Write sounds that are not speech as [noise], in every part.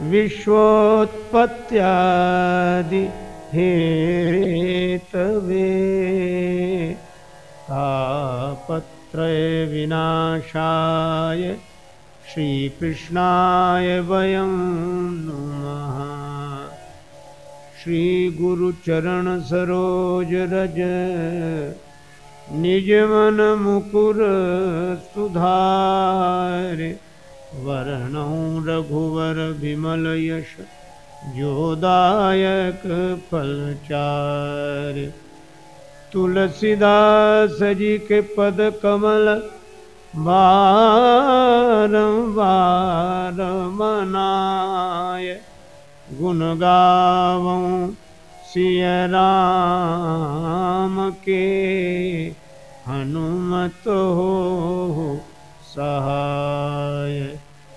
विश्वोत्पत्त्यादि Hathaway. तापत्रय विनाशाय श्रीकृष्णाय वयं नुमः। श्रीगुरुचरणसरोजरज निजमनमुकुर सुधारे वर्णौ रघुवर विमल यश जोदायक फलचार तुलसीदास जी के पद कमल, बारंबार मनाय। गुण गावों सिय राम के, हनुमत हो सहाय।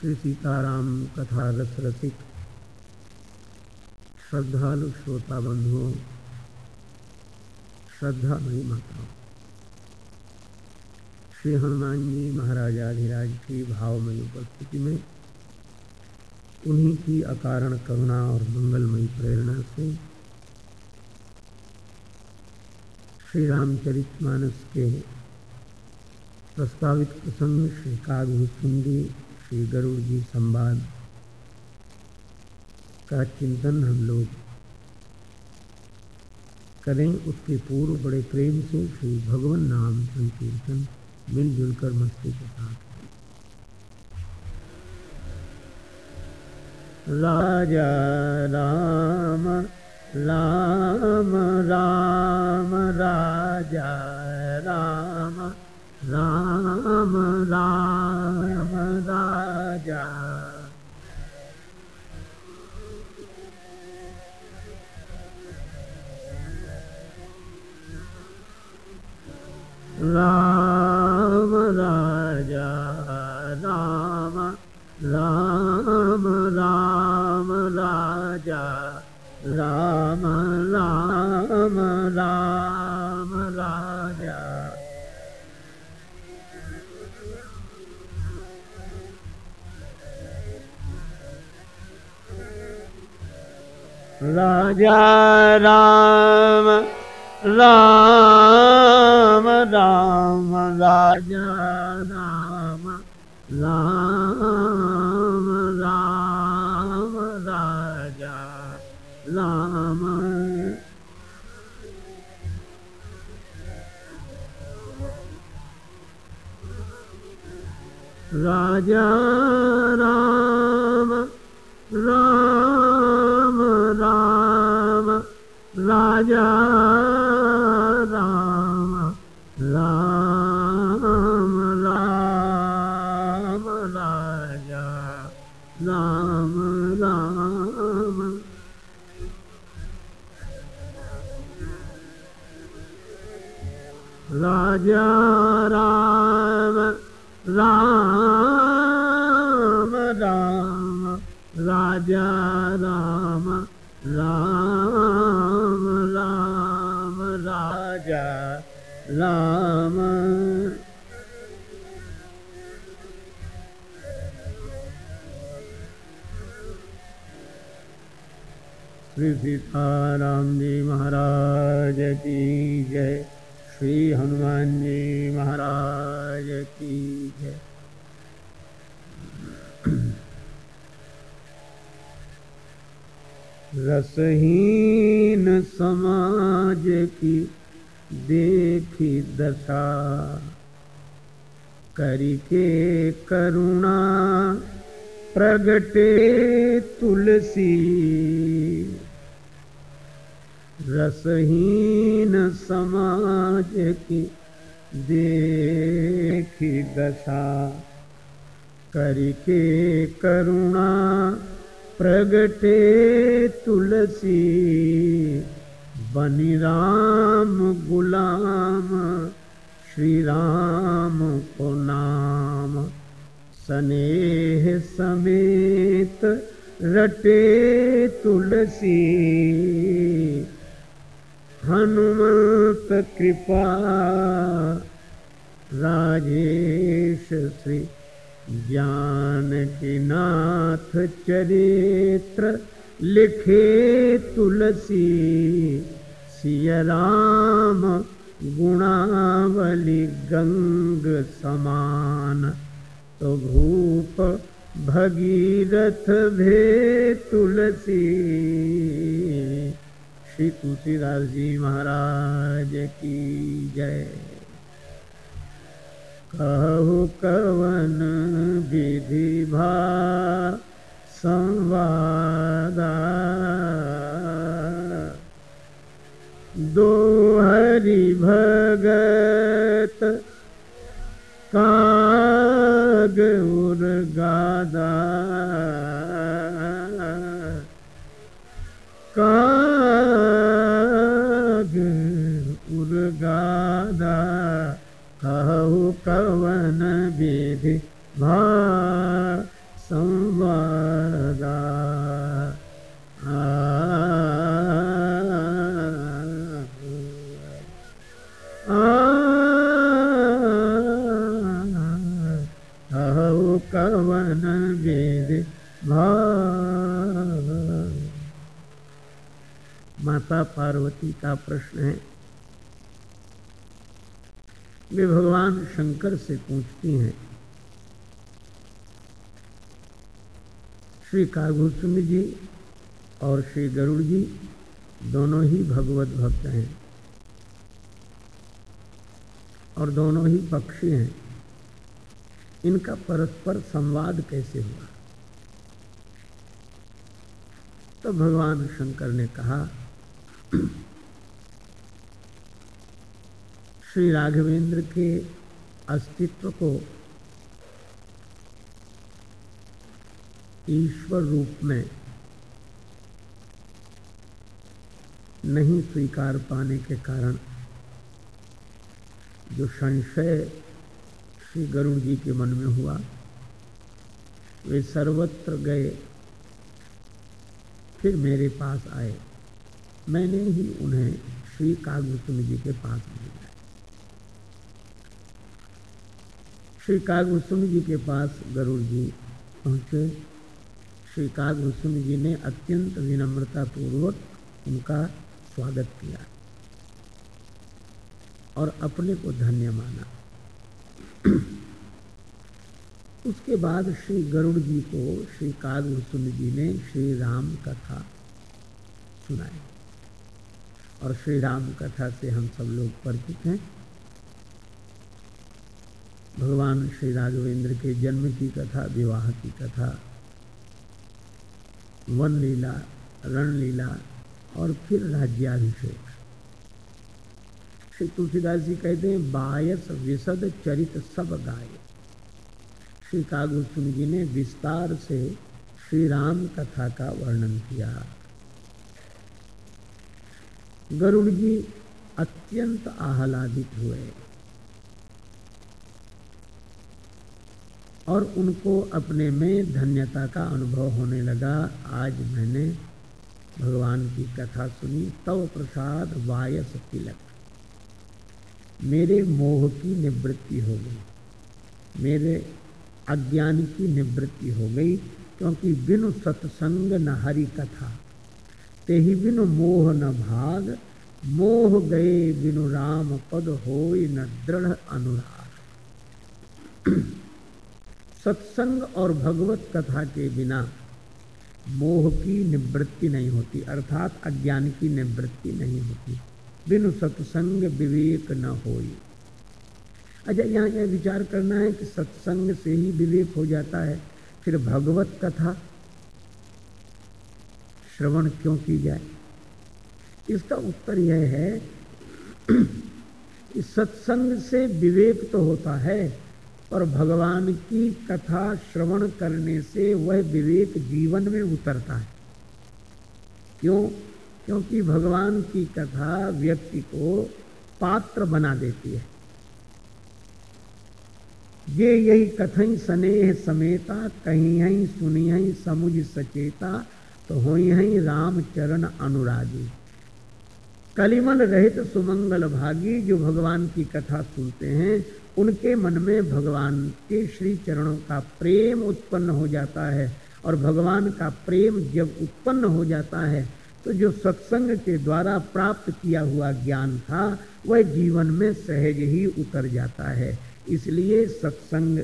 श्री सीताराम कथा रस रसिक श्रद्धालु श्रोता बंधुओं श्रद्धा मई माता श्री हनुमान जी महाराजाधिराज की भावमयी उपस्थिति में उन्हीं की अकारण करुणा और मंगलमयी प्रेरणा से श्री रामचरितमानस के प्रस्तावित प्रसंग श्री सुंदी श्री गरुड़ जी संवाद का चिंतन हम लोग करें। उसके पूर्व बड़े प्रेम से श्री भगवान नाम संकीर्तन, मिलजुल कर मस्ती के साथ। राजा राम राम राम, राजा राम। राम राम राजा राम राजा राम राम राम राजा राम राम राम राजा राजा राम राम राम राजा राम राम राम राजा राम। राजा राजा राम राम राम राजा राम राम राजा राम राम राम राजा राम राम राम श्री सीताराम जी महाराज की जय। श्री हनुमान जी महाराज की जय। रसहीन समाज की देखी दशा। करिके करुणा, प्रगटे तुलसी। रसहीन समाज की देखी दशा। करके करुणा, प्रगटे तुलसी। बनी राम गुलाम, श्री राम को नाम। स्नेह समेत रटे तुलसी। हनुमत कृपा, राजेश श्री की नाथ चरित्र लिखे तुलसी। सिय राम गुणावली गंग समान। तो भूप भगीरथ भे तुलसी। श्री तुलसीदास जी महाराज की जय। कहु कवन विधि भा संवादा। दो हरि भगत। काग उर गादा काग उर्गादा कहु कवन विधि भा माता पार्वती का प्रश्न है। वे भगवान शंकर से पूछती हैं, श्री कागभूषण जी और श्री गरुड़ जी दोनों ही भगवत भक्त हैं और दोनों ही पक्षी हैं। इनका परस्पर संवाद कैसे हुआ? तो भगवान शंकर ने कहा, श्री राघवेंद्र के अस्तित्व को ईश्वर रूप में नहीं स्वीकार पाने के कारण जो संशय श्री गरुण जी के मन में हुआ, वे सर्वत्र गए। फिर मेरे पास आए। मैंने ही उन्हें श्री कागभूषण जी के पास भेजा। श्री कागभूषण जी के पास गरुड़ जी पहुँचे। श्री कागभूषण जी ने अत्यंत विनम्रता पूर्वक उनका स्वागत किया और अपने को धन्य माना। उसके बाद श्री गरुड़ जी को श्री कागभूषण जी ने श्री राम कथा सुनाई। और श्री राम कथा से हम सब लोग परिचित हैं। भगवान श्री राघवेंद्र के जन्म की कथा, विवाह की कथा वन लीला रण लीला और फिर राज्याभिषेक। श्री तुलसीदास जी कहते हैं, बायस विशद चरित सब गाय। श्री कागुसुन जी ने विस्तार से श्री राम कथा का वर्णन किया। गरुड़ जी अत्यंत आह्लादित हुए और उनको अपने में धन्यता का अनुभव होने लगा। आज मैंने भगवान की कथा सुनी, तव प्रसाद वायस तिलक। मेरे मोह की निवृत्ति हो गई। मेरे अज्ञान की निवृत्ति हो गई, क्योंकि बिनु सत्संग न हरि कथा। ते ही बिनु मोह न भाग, मोह गए बिनु राम पद हो न दृढ़ अनुराग। [clears throat] सत्संग और भगवत कथा के बिना मोह की निवृत्ति नहीं होती, अर्थात अज्ञान की निवृत्ति नहीं होती। बिनु सत्संग विवेक न होई अच्छा यहाँ यह विचार करना है कि सत्संग से ही विवेक हो जाता है। फिर भगवत कथा श्रवण क्यों की जाए? इसका उत्तर यह है कि सत्संग से विवेक तो होता है और भगवान की कथा श्रवण करने से वह विवेक जीवन में उतरता है। क्यों? क्योंकि भगवान की कथा व्यक्ति को पात्र बना देती है। ये यही कथई स्नेह समेता, कहीं हई सुनी हई समुझ सचेता तो हो हई राम चरण अनुरागी। कलिमल रहित सुमंगल भागी जो भगवान की कथा सुनते हैं, उनके मन में भगवान के श्री चरणों का प्रेम उत्पन्न हो जाता है और भगवान का प्रेम जब उत्पन्न हो जाता है तो जो सत्संग के द्वारा प्राप्त किया हुआ ज्ञान था, वह जीवन में सहज ही उतर जाता है। इसलिए सत्संग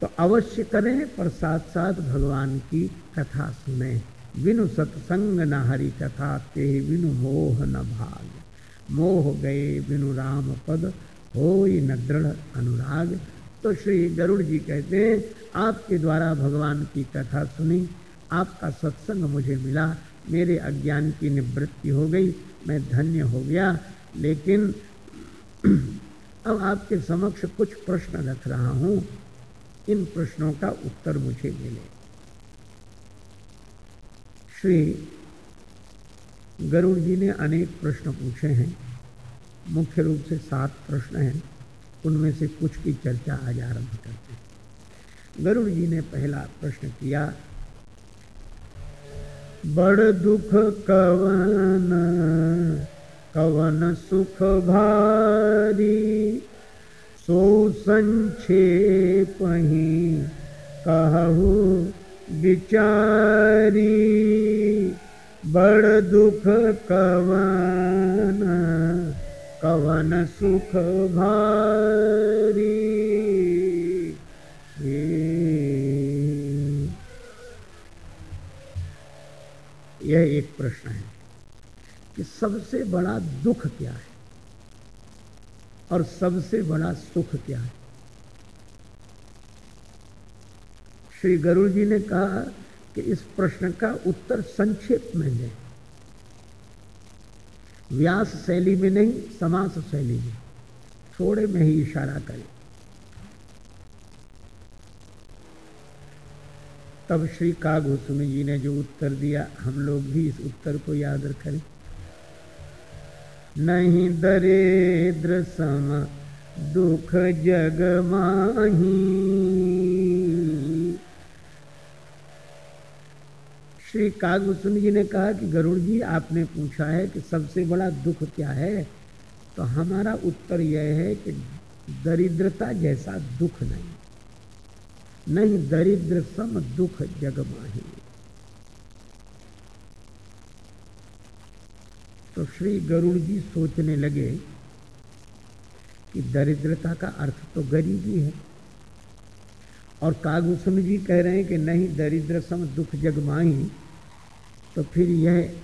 तो अवश्य करें, पर साथ साथ भगवान की कथा सुने। बिनु सत्संग न हरि कथा, ते बिनु मोह न भाग। मोह गए बिनु राम पद हो न दृढ़ अनुराग। तो श्री गरुड़ जी कहते हैं, आपके द्वारा भगवान की कथा सुनी, आपका सत्संग मुझे मिला, मेरे अज्ञान की निवृत्ति हो गई, मैं धन्य हो गया। लेकिन अब आपके समक्ष कुछ प्रश्न रख रहा हूँ। इन प्रश्नों का उत्तर मुझे मिले। श्री गरुड़ जी ने अनेक प्रश्न पूछे हैं। मुख्य रूप से सात प्रश्न हैं। उनमें से कुछ की चर्चा आज आरंभ करते हैं। गरुड़ जी ने पहला प्रश्न किया, बड़ दुख कवन कवन सुख भारी, सो संक्षेप ही कहु विचारी। बड़ दुख कवन कवन सुख भारी। यह एक प्रश्न है। कि सबसे बड़ा दुख क्या है? और सबसे बड़ा सुख क्या है? श्री गरुड़ जी ने कहा कि इस प्रश्न का उत्तर संक्षेप में दें व्यास शैली में नहीं, समास शैली में। थोड़े में ही इशारा करें। तब श्री कागोस्वामी जी ने जो उत्तर दिया, हम लोग भी इस उत्तर को याद रखें। नहीं दरिद्र सम दुख जग माही। श्री कागभूषण जी ने कहा कि गरुड़ जी, आपने पूछा है कि सबसे बड़ा दुख क्या है? तो हमारा उत्तर यह है कि दरिद्रता जैसा दुख नहीं। नहीं दरिद्र सम दुख जग माही। तो श्री गरुड़ जी सोचने लगे कि दरिद्रता का अर्थ तो गरीबी है। और कागुसम जी कह रहे हैं कि नहीं, दरिद्र सम दुख जगमाही तो फिर यह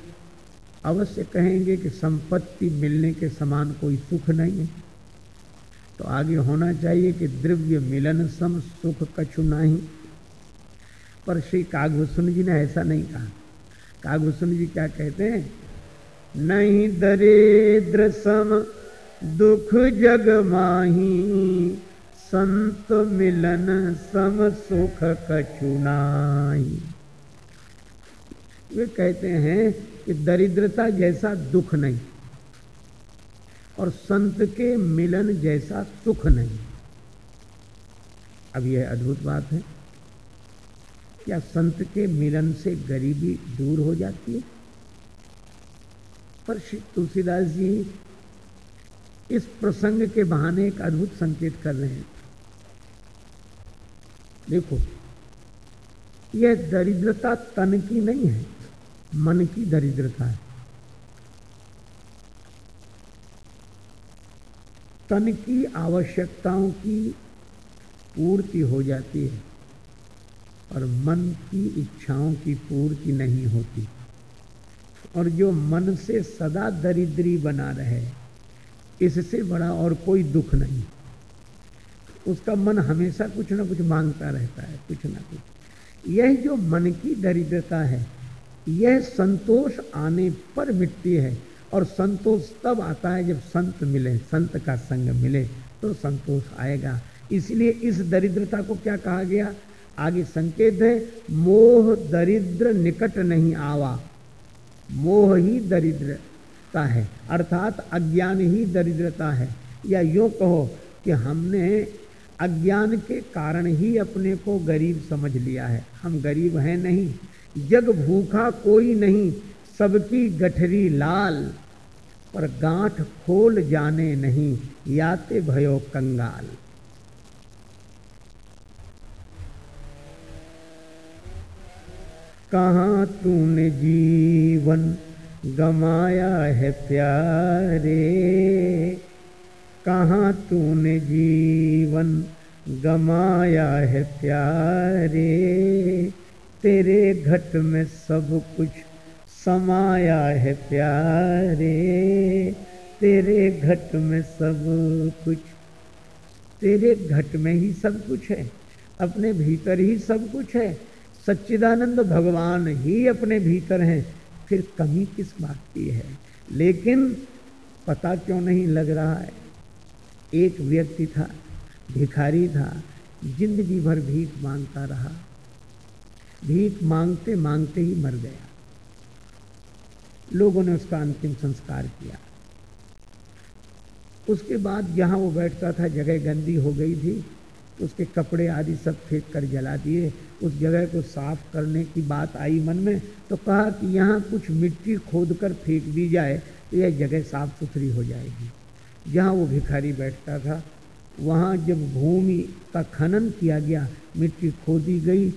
अवश्य कहेंगे कि संपत्ति मिलने के समान कोई सुख नहीं है। तो आगे होना चाहिए कि द्रव्य मिलन सम सुख कछु नहीं। पर श्री कागभूषण जी ने ऐसा नहीं कहा। कागभूषण जी क्या कहते हैं? नहीं दरिद्र सम दुख जग माही। संत मिलन सम सुख कछु नाही। वे कहते हैं कि दरिद्रता जैसा दुख नहीं और संत के मिलन जैसा सुख नहीं। अब यह अद्भुत बात है। क्या संत के मिलन से गरीबी दूर हो जाती है? पर श्री तुलसीदास जी इस प्रसंग के बहाने एक अद्भुत संकेत कर रहे हैं। देखो, यह दरिद्रता तन की नहीं है, मन की दरिद्रता है। तन की आवश्यकताओं की पूर्ति हो जाती है और मन की इच्छाओं की पूर्ति नहीं होती। और जो मन से सदा दरिद्री बना रहे, इससे बड़ा और कोई दुख नहीं। उसका मन हमेशा कुछ ना कुछ माँगता रहता है, कुछ ना कुछ। यह जो मन की दरिद्रता है, यह संतोष आने पर मिटती है और संतोष तब आता है जब संत मिले, संत का संग मिले तो संतोष आएगा। इसलिए इस दरिद्रता को क्या कहा गया? आगे संकेत है, मोह दरिद्र निकट नहीं आवा। मोह ही दरिद्रता है, अर्थात अज्ञान ही दरिद्रता है। या यूँ कहो कि हमने अज्ञान के कारण ही अपने को गरीब समझ लिया है। हम गरीब हैं नहीं, जग भूखा कोई नहीं, सबकी गठरी लाल, पर गांठ खोल जाने नहीं, याते भयो कंगाल। कहाँ तूने जीवन गमाया है प्यारे? कहाँ तूने जीवन गमाया है प्यारे? तेरे घट में सब कुछ समाया है प्यारे। तेरे घट में सब कुछ, तेरे घट में ही सब कुछ है, अपने भीतर ही सब कुछ है। सच्चिदानंद भगवान ही अपने भीतर हैं, फिर कमी किस बात की है? लेकिन पता क्यों नहीं लग रहा है? एक व्यक्ति था, भिखारी था, ज़िंदगी भर भीख माँगता रहा। भीख मांगते मांगते ही मर गया। लोगों ने उसका अंतिम संस्कार किया। उसके बाद जहाँ वो बैठता था, जगह गंदी हो गई थी, उसके कपड़े आदि सब फेंक कर जला दिए। उस जगह को साफ़ करने की बात आई मन में तो कहा कि यहाँ कुछ मिट्टी खोद कर फेंक दी जाए तो यह जगह साफ़ सुथरी हो जाएगी। जहाँ वो भिखारी बैठता था, वहाँ जब भूमि का खनन किया गया, मिट्टी खोदी गई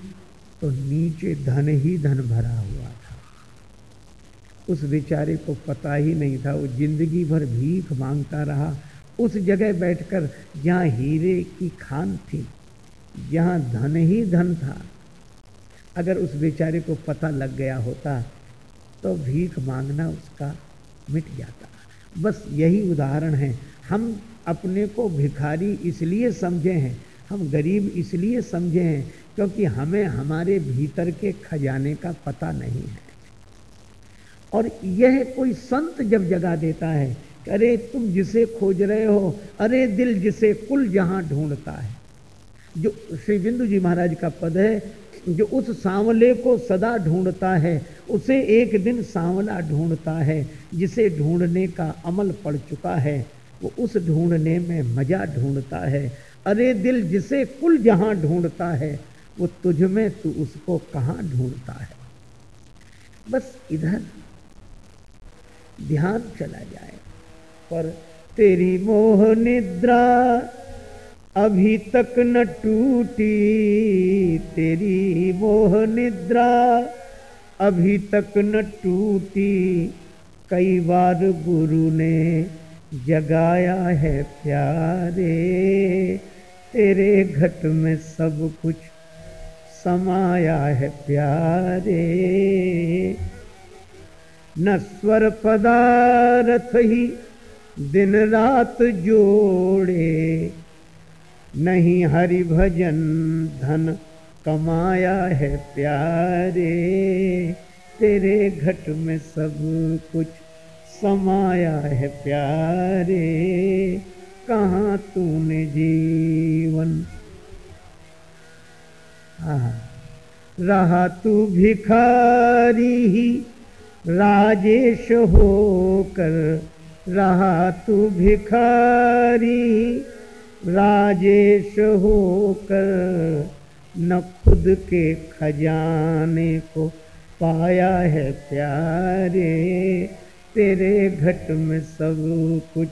तो नीचे धन ही धन भरा हुआ था। उस बेचारे को पता ही नहीं था, वो ज़िंदगी भर भीख माँगता रहा। उस जगह बैठकर जहाँ हीरे की खान थी जहाँ धन ही धन था। अगर उस बेचारे को पता लग गया होता तो भीख मांगना उसका मिट जाता। बस यही उदाहरण है। हम अपने को भिखारी इसलिए समझे हैं, हम गरीब इसलिए समझे हैं, क्योंकि हमें हमारे भीतर के खजाने का पता नहीं है। और यह कोई संत जब जगा देता है अरे तुम जिसे खोज रहे हो, अरे दिल जिसे कुल जहाँ ढूंढता है। जो श्री बिंदु जी महाराज का पद है, जो उस सांवले को सदा ढूंढता है, उसे एक दिन सांवला ढूंढता है, जिसे ढूँढने का अमल पड़ चुका है, वो उस ढूँढने में मज़ा ढूंढता है। अरे दिल जिसे कुल जहाँ ढूंढता है, वो तुझ में तू उसको कहाँ ढूंढता है? बस इधर ध्यान चला जाए, पर तेरी मोह निद्रा अभी तक न टूटी तेरी मोह निद्रा। अभी तक न टूटी, कई बार गुरु ने जगाया है प्यारे। तेरे घट में सब कुछ समाया है प्यारे। न स्वर पदार्थ ही दिन रात जोड़े नहीं हरि भजन धन कमाया है प्यारे, तेरे घट में सब कुछ समाया है प्यारे। कहाँ तूने जीवन? रहा तू भिखारी ही, राजेश होकर रहा तू भिखारी। राजेश होकर न खुद के खजाने को पाया है प्यारे। तेरे घट में सब कुछ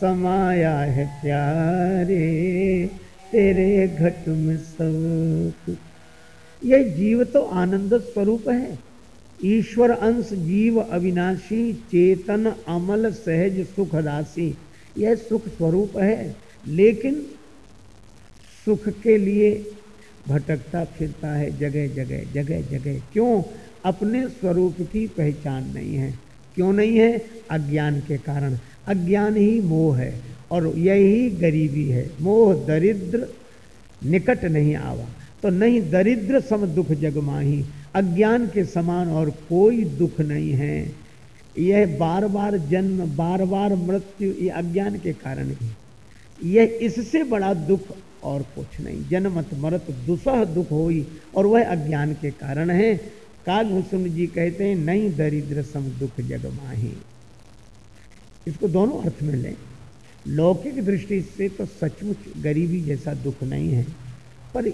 समाया है प्यारे। तेरे घट में सब कुछ। यह जीव तो आनंद स्वरूप है। ईश्वर अंश जीव अविनाशी, चेतन, अमल, सहज, सुख राशि यह सुख स्वरूप है। लेकिन सुख के लिए भटकता फिरता है जगह जगह जगह जगह। क्यों? अपने स्वरूप की पहचान नहीं है। क्यों नहीं है? अज्ञान के कारण। अज्ञान ही मोह है और यही गरीबी है। मोह दरिद्र निकट नहीं आवा। तो नहीं दरिद्र सम दुख जगमाही अज्ञान के समान और कोई दुख नहीं है। यह बार बार जन्म, बार बार मृत्यु, ये अज्ञान के कारण ही। यह इससे बड़ा दुख और कुछ नहीं। जन्मत मरत दुसह दुख होई और वह अज्ञान के कारण है। काल भूषण जी कहते हैं, नहीं दरिद्र सम दुख जग माही। इसको दोनों अर्थ में लें। लौकिक दृष्टि से तो सचमुच गरीबी जैसा दुख नहीं है, पर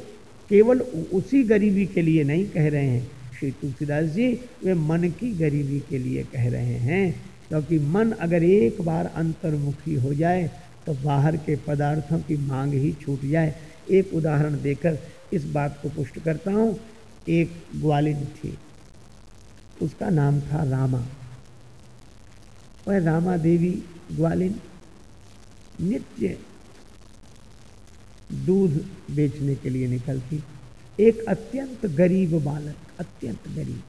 केवल उसी गरीबी के लिए नहीं कह रहे हैं। श्री तुलसीदास जी, वे मन की गरीबी के लिए कह रहे हैं, क्योंकि मन अगर एक बार अंतर्मुखी हो जाए तो बाहर के पदार्थों की मांग ही छूट जाए। एक उदाहरण देकर इस बात को पुष्ट करता हूँ। एक ग्वालिन थी। उसका नाम था रामा। वह रामा देवी ग्वालिन नित्य दूध बेचने के लिए निकलती। एक अत्यंत गरीब बालक, अत्यंत गरीब।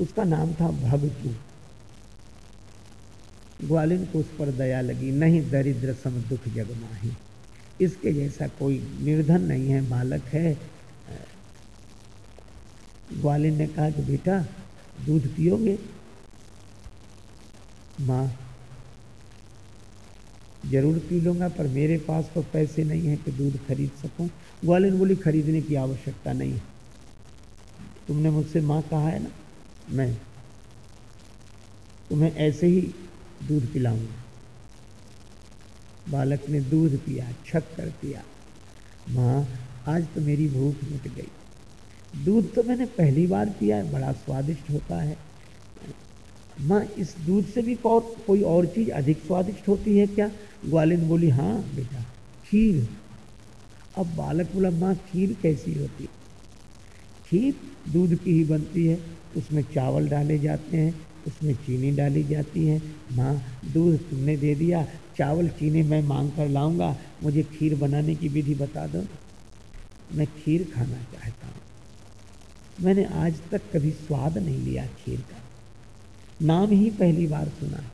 उसका नाम था भगतू। ग्वालिन को उस पर दया लगी, नहीं दरिद्र सम दुख जग माही इसके जैसा कोई निर्धन नहीं है बालक है। ग्वालिन ने कहा कि बेटा, दूध पियोगे? माँ, ज़रूर पी लूँगा, पर मेरे पास तो पैसे नहीं है कि दूध खरीद सकूँ। ग्वालिन बोली, खरीदने की आवश्यकता नहीं है। तुमने मुझसे माँ कहा है ना? मैं, तुम्हें ऐसे ही दूध पिलाऊँगा बालक ने दूध पिया, छक कर पिया। माँ, आज तो मेरी भूख मिट गई। दूध तो मैंने पहली बार पिया है, बड़ा स्वादिष्ट होता है। माँ, इस दूध से भी कोई और चीज़ अधिक स्वादिष्ट होती है क्या? ग्वालिन बोली हाँ बेटा, खीर। अब बालक बोला, माँ, खीर कैसी होती? खीर दूध की ही बनती है, उसमें चावल डाले जाते हैं उसमें चीनी डाली जाती है। माँ, दूध तुमने दे दिया, चावल चीनी मैं मांग कर लाऊँगा, मुझे खीर बनाने की विधि बता दो। मैं खीर खाना चाहता हूँ। मैंने आज तक कभी स्वाद नहीं लिया खीर का। नाम ही पहली बार सुना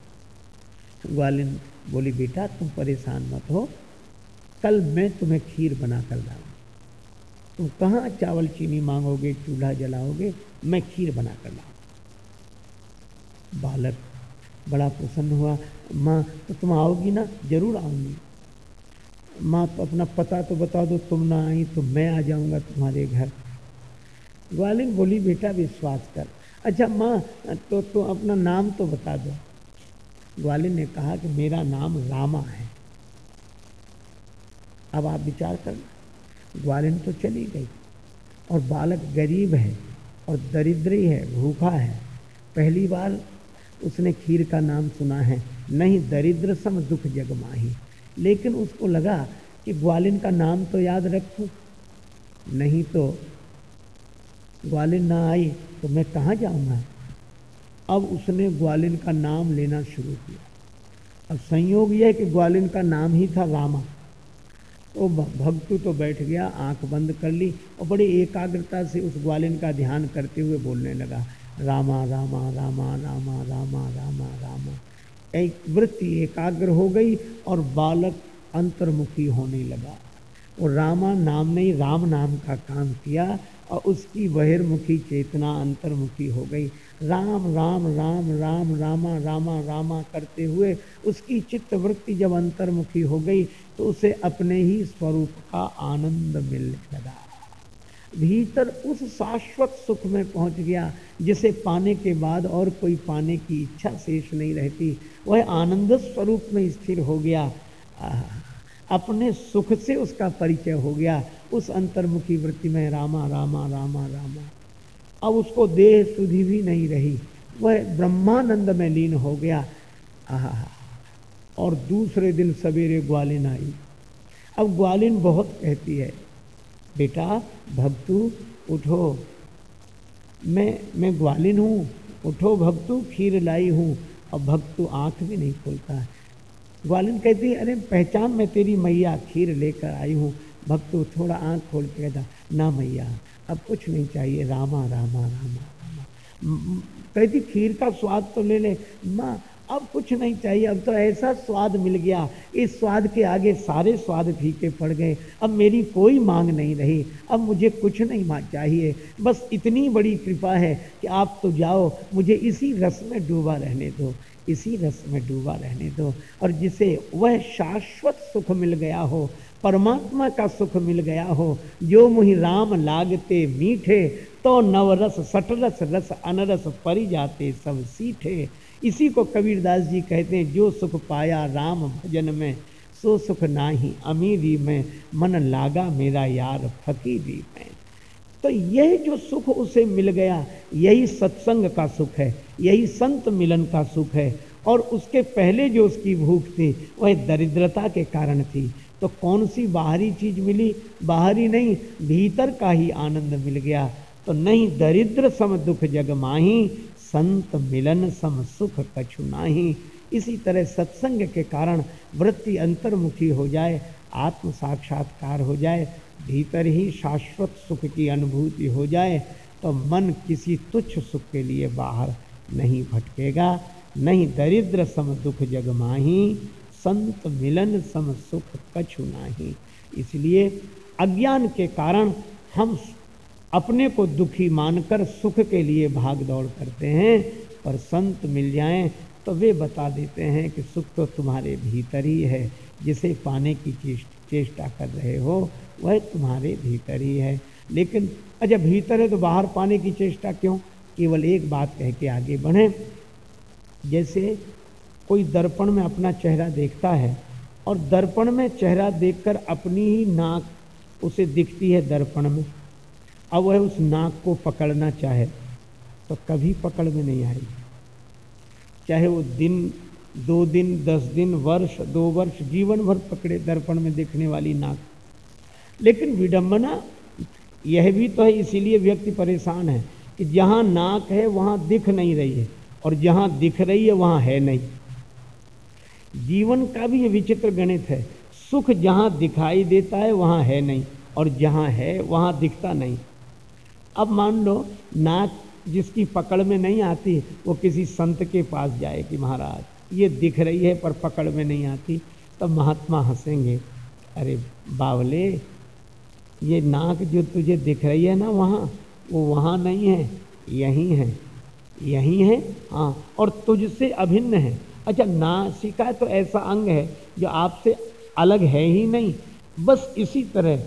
ग्वालिन बोली, बेटा, तुम परेशान मत हो। कल मैं तुम्हें खीर बना कर लाऊँगा। तुम कहाँ चावल चीनी मांगोगे, चूल्हा जलाओगे, मैं खीर बना कर लाऊँगा। बालक बड़ा प्रसन्न हुआ, माँ तो तुम आओगी ना? ज़रूर आऊँगी। माँ तो अपना पता तो बता दो, तुम ना आई तो मैं आ जाऊँगा तुम्हारे घर। ग्वालिन बोली, बेटा, विश्वास कर। अच्छा माँ तो तुम तो अपना नाम तो बता दो। ग्वालिन ने कहा कि, मेरा नाम रामा है। अब आप विचार कर। ग्वालिन तो चली गई। और बालक गरीब है और दरिद्री है, भूखा है। पहली बार उसने खीर का नाम सुना है, नहीं दरिद्र सम दुख जगमाही लेकिन उसको लगा कि ग्वालिन का नाम तो याद रखूँ। नहीं तो ग्वालिन ना आई तो मैं कहाँ जाऊँगा? अब उसने ग्वालिन का नाम लेना शुरू किया। अब संयोग यह कि ग्वालिन का नाम ही था रामा। तो भक्तु तो बैठ गया, आँख बंद कर ली और बड़ी एकाग्रता से उस ग्वालिन का ध्यान करते हुए बोलने लगा रामा रामा रामा रामा रामा रामा रामा। एक वृत्ति एकाग्र हो गई और बालक अंतर्मुखी होने लगा। और रामा नाम ने राम नाम का काम किया और उसकी बहिर्मुखी चेतना अंतर्मुखी हो गई। राम राम राम राम, रामा रामा रामा करते हुए उसकी चित्त वृत्ति जब अंतर्मुखी हो गई तो उसे अपने ही स्वरूप का आनंद मिलने लगा। भीतर उस शाश्वत सुख में पहुँच गया जिसे पाने के बाद और कोई पाने की इच्छा शेष नहीं रहती। वह आनंद स्वरूप में स्थिर हो गया। अपने सुख से उसका परिचय हो गया। उस अंतर्मुखी वृत्ति में रामा रामा रामा रामा। अब उसको देह सुधी भी नहीं रही। वह ब्रह्मानंद में लीन हो गया। आहा, और दूसरे दिन सवेरे ग्वालिन आई। अब ग्वालिन बहुत कहती है, बेटा, भक्तु, उठो। मैं मैं ग्वालिन हूँ। उठो भक्तु, खीर लाई हूँ। और भक्तु आँख भी नहीं खोलता है। ग्वालिन कहती है, अरे, पहचान मैं तेरी, मैया, खीर लेकर आई हूँ। भक्तु थोड़ा आँख खोल के कहता, ना मैया, अब कुछ नहीं चाहिए। रामा रामा रामा रामा। कहती, खीर का स्वाद तो ले ले। माँ अब कुछ नहीं चाहिए। अब तो ऐसा स्वाद मिल गया। इस स्वाद के आगे सारे स्वाद फीके पड़ गए। अब मेरी कोई मांग नहीं रही। अब मुझे कुछ नहीं चाहिए। बस इतनी बड़ी कृपा है कि आप तो जाओ। मुझे इसी रस में डूबा रहने दो। इसी रस में डूबा रहने दो। और जिसे वह शाश्वत सुख मिल गया हो, परमात्मा का सुख मिल गया हो, जो मुहि राम लागते मीठे तो नवरस, सटरस, रस, अनरस परि जाते सब सीठे। इसी को कबीरदास जी कहते हैं, जो सुख पाया राम भजन में, सो सुख नाही अमीरी में, मन लागा मेरा यार फकीरी में। तो यह जो सुख उसे मिल गया, यही सत्संग का सुख है, यही संत मिलन का सुख है, और उसके पहले जो उसकी भूख थी, वह दरिद्रता के कारण थी। तो कौन सी बाहरी चीज़ मिली? बाहरी नहीं, भीतर का ही आनंद मिल गया। तो नहीं, दरिद्र सम दुख जग माही संत मिलन सम सुख कछु नाही। इसी तरह सत्संग के कारण वृत्ति अंतर्मुखी हो जाए, आत्म साक्षात्कार हो जाए, भीतर ही शाश्वत सुख की अनुभूति हो जाए तो मन किसी तुच्छ सुख के लिए बाहर नहीं भटकेगा। नहीं दरिद्र सम दुख जग माही, संत मिलन सम सुख कछु नाही। इसलिए अज्ञान के कारण हम अपने को दुखी मानकर सुख के लिए भाग दौड़ करते हैं, पर संत मिल जाएँ तो वे बता देते हैं कि सुख तो तुम्हारे भीतर ही है। जिसे पाने की चेष्टा कर रहे हो, वह तुम्हारे भीतर ही है। लेकिन अच्छा भीतर है तो बाहर पाने की चेष्टा क्यों? केवल एक बात कह के आगे बढ़े। जैसे कोई दर्पण में अपना चेहरा देखता है और दर्पण में चेहरा देखकर अपनी ही नाक उसे दिखती है दर्पण में। अब वह उस नाक को पकड़ना चाहे तो कभी पकड़ में नहीं आएगी। चाहे वो दिन, दो दिन, दस दिन, वर्ष, दो वर्ष, जीवन भर पकड़े दर्पण में देखने वाली नाक। लेकिन विडंबना, यह भी तो है, इसीलिए व्यक्ति परेशान है कि जहाँ नाक है, वहाँ दिख नहीं रही है, और जहाँ दिख रही है, वहाँ है नहीं। जीवन का भी ये विचित्र गणित है, सुख जहाँ दिखाई देता है, वहाँ है नहीं, और जहाँ है, वहाँ दिखता नहीं। अब मान लो, नाक जिसकी पकड़ में नहीं आती, वो किसी संत के पास जाए कि महाराज। ये दिख रही है, पर पकड़ में नहीं आती। तब महात्मा हंसेंगे, अरे बावले, ये नाक जो तुझे दिख रही है ना वहाँ, वो वहाँ नहीं है, यहीं है यहीं है हाँ और तुझसे अभिन्न है। अच्छा नासिका तो ऐसा अंग है, जो आपसे अलग है ही नहीं, बस इसी तरह,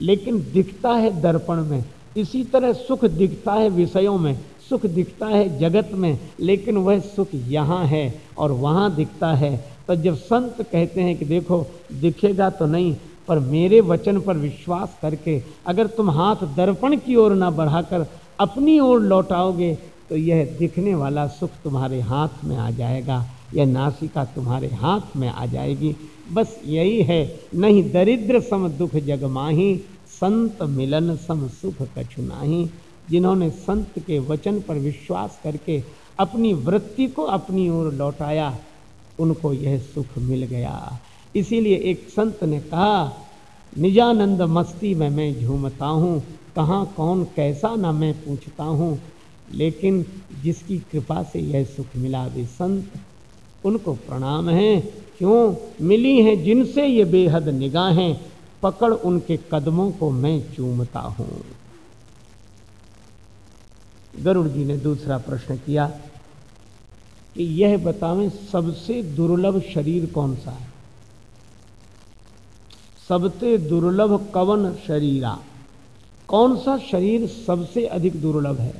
लेकिन दिखता है दर्पण में। इसी तरह सुख दिखता है विषयों में, सुख दिखता है जगत में, लेकिन वह सुख यहाँ है और वहाँ दिखता है। तो जब संत कहते हैं कि देखो, दिखेगा तो नहीं, पर मेरे वचन पर विश्वास करके अगर तुम हाथ दर्पण की ओर ना बढ़ाकर अपनी ओर लौटाओगे तो यह दिखने वाला सुख तुम्हारे हाथ में आ जाएगा, यह नासिका तुम्हारे हाथ में आ जाएगी। बस यही है, नहीं दरिद्र सम दुख जग माही संत मिलन सम सुख कछु नाही। जिन्होंने संत के वचन पर विश्वास करके अपनी वृत्ति को अपनी ओर लौटाया, उनको यह सुख मिल गया। इसीलिए एक संत ने कहा, निजानंद मस्ती में मैं झूमता हूँ, कहाँ कौन कैसा ना मैं पूछता हूँ, लेकिन जिसकी कृपा से यह सुख मिला वे संत। उनको प्रणाम है, क्यों? मिली हैं जिनसे ये बेहद निगाहें पकड़ उनके कदमों को मैं चूमता हूँ। गरुड़ जी ने दूसरा प्रश्न किया कि यह बतावें सबसे दुर्लभ शरीर कौन सा है? सबसे दुर्लभ कवन शरीरा? कौन सा शरीर सबसे अधिक दुर्लभ है?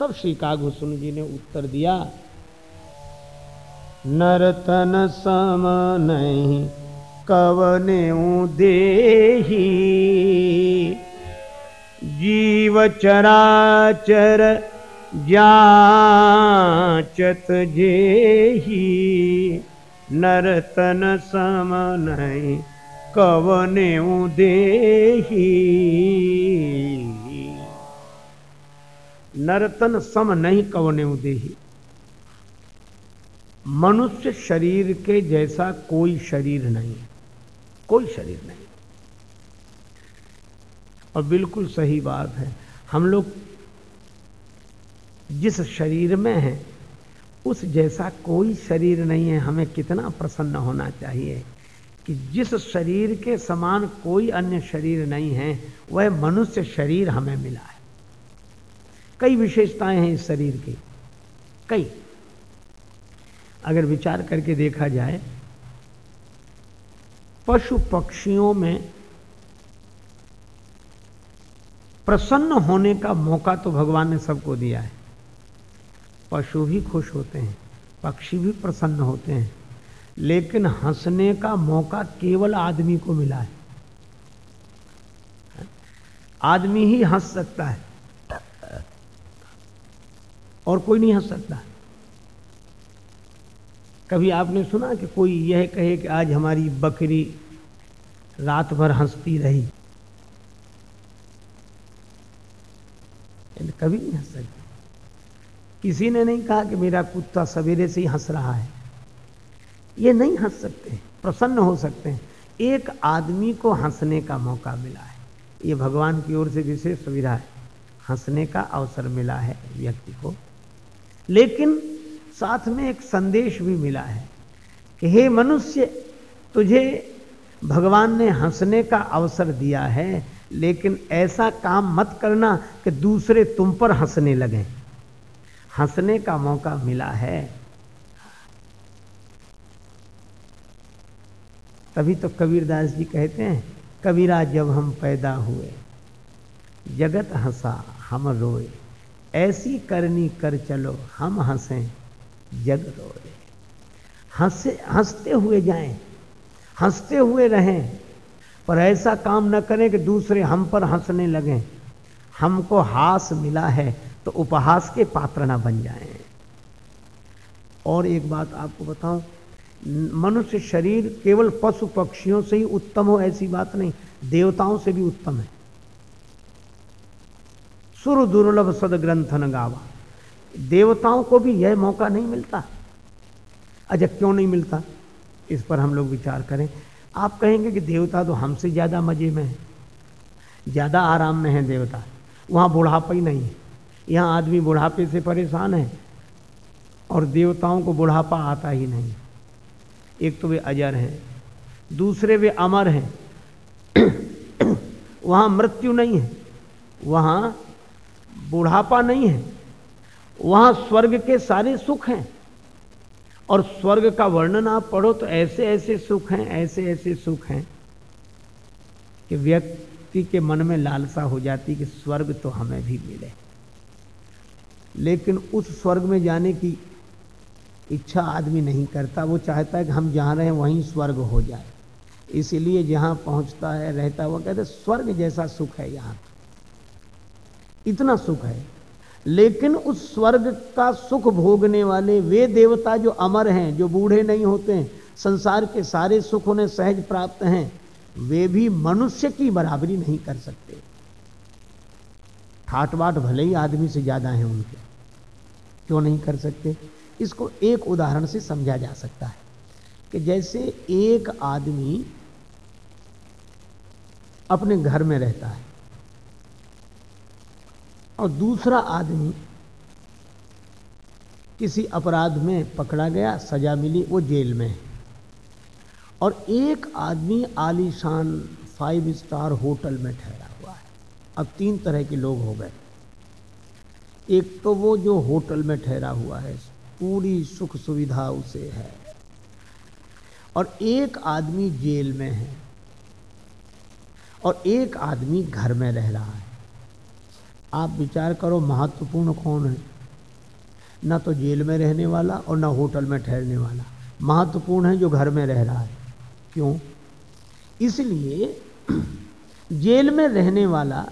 तब श्री काघुसुन जी ने उत्तर दिया नरतन सम नहीं कवने देही? जीव चराचर जाचत जेही। नरतन सम नहीं कवने देही? नरतन सम नहीं कवने देही। मनुष्य शरीर के जैसा कोई शरीर नहीं। कोई शरीर नहीं। और बिल्कुल सही बात है, हम लोग जिस शरीर में हैं, उस जैसा कोई शरीर नहीं है। हमें कितना प्रसन्न होना चाहिए कि जिस शरीर के समान कोई अन्य शरीर नहीं है, वह मनुष्य शरीर हमें मिला है। कई विशेषताएँ हैं इस शरीर की, कई। अगर विचार करके देखा जाए पशु पक्षियों में प्रसन्न होने का मौका तो भगवान ने सबको दिया है। पशु भी खुश होते हैं, पक्षी भी प्रसन्न होते हैं, लेकिन हंसने का मौका केवल आदमी को मिला है। आदमी ही हंस सकता है और कोई नहीं हंस सकता। कभी आपने सुना कि कोई यह कहे कि आज हमारी बकरी रात भर हंसती रही? कभी नहीं हंस सकती किसी ने नहीं कहा कि मेरा कुत्ता सवेरे से ही हंस रहा है। ये नहीं हंस सकते, प्रसन्न हो सकते हैं। एक आदमी को हंसने का मौका मिला है। ये भगवान की ओर से विशेष सुविधा है। हंसने का अवसर मिला है व्यक्ति को। लेकिन साथ में एक संदेश भी मिला है कि हे मनुष्य, तुझे भगवान ने हंसने का अवसर दिया है, लेकिन ऐसा काम मत करना कि दूसरे तुम पर हंसने लगे। हंसने का मौका मिला है। तभी तो कबीरदास जी कहते हैं, कबीरा जब हम पैदा हुए, जगत हंसा, हम रोए। ऐसी करनी कर चलो, हम हंसें। जग रोए। हंसे, हँसते हुए जाएँ, हँसते हुए रहें, पर ऐसा काम न करें कि दूसरे हम पर हंसने लगें। हमको हास मिला है तो उपहास के पात्र ना बन जाएँ। और एक बात आपको बताऊँ, मनुष्य शरीर केवल पशु पक्षियों से ही उत्तम हो, ऐसी बात नहीं, देवताओं से भी उत्तम है। सुर दुर्लभ सद ग्रंथन गावा। देवताओं को भी यह मौका नहीं मिलता। अच्छा क्यों नहीं मिलता? इस पर हम लोग विचार करें। आप कहेंगे कि देवता तो हमसे ज़्यादा मज़े में है, ज़्यादा आराम में है देवता। वहाँ बुढ़ापा ही नहीं है। यहाँ आदमी बुढ़ापे से परेशान है और देवताओं को बुढ़ापा आता ही नहीं। एक तो वे अजर हैं, दूसरे वे अमर हैं। [clears throat] वहाँ मृत्यु नहीं है, वहाँ बुढ़ापा नहीं है। वहाँ स्वर्ग के सारे सुख हैं। और स्वर्ग का वर्णन आप पढ़ो तो ऐसे ऐसे सुख हैं, ऐसे ऐसे सुख हैं कि व्यक्ति के मन में लालसा हो जाती कि स्वर्ग तो हमें भी मिले। लेकिन उस स्वर्ग में जाने की इच्छा आदमी नहीं करता। वो चाहता है कि हम जहाँ रहें वहीं स्वर्ग हो जाए। इसीलिए जहाँ पहुँचता है, रहता है, वो कहते स्वर्ग जैसा सुख है यहाँ। इतना सुख है लेकिन उस स्वर्ग का सुख भोगने वाले वे देवता जो अमर हैं, जो बूढ़े नहीं होते हैं, संसार के सारे सुख उन्हें सहज प्राप्त हैं, वे भी मनुष्य की बराबरी नहीं कर सकते। ठाट बाट भले ही आदमी से ज़्यादा हैं उनके, क्यों नहीं कर सकते? इसको एक उदाहरण से समझा जा सकता है कि जैसे एक आदमी अपने घर में रहता है और दूसरा आदमी किसी अपराध में पकड़ा गया, सजा मिली, वो जेल में और एक आदमी आलीशान फाइव स्टार होटल में ठहरा हुआ है। अब तीन तरह के लोग हो गए। एक तो वो जो होटल में ठहरा हुआ है, पूरी सुख सुविधा उसे है। और एक आदमी जेल में है। और एक आदमी घर में रह रहा है। आप विचार करो महत्वपूर्ण कौन है। ना तो जेल में रहने वाला और ना होटल में ठहरने वाला। महत्वपूर्ण है जो घर में रह रहा है। क्यों? इसलिए जेल में रहने वाला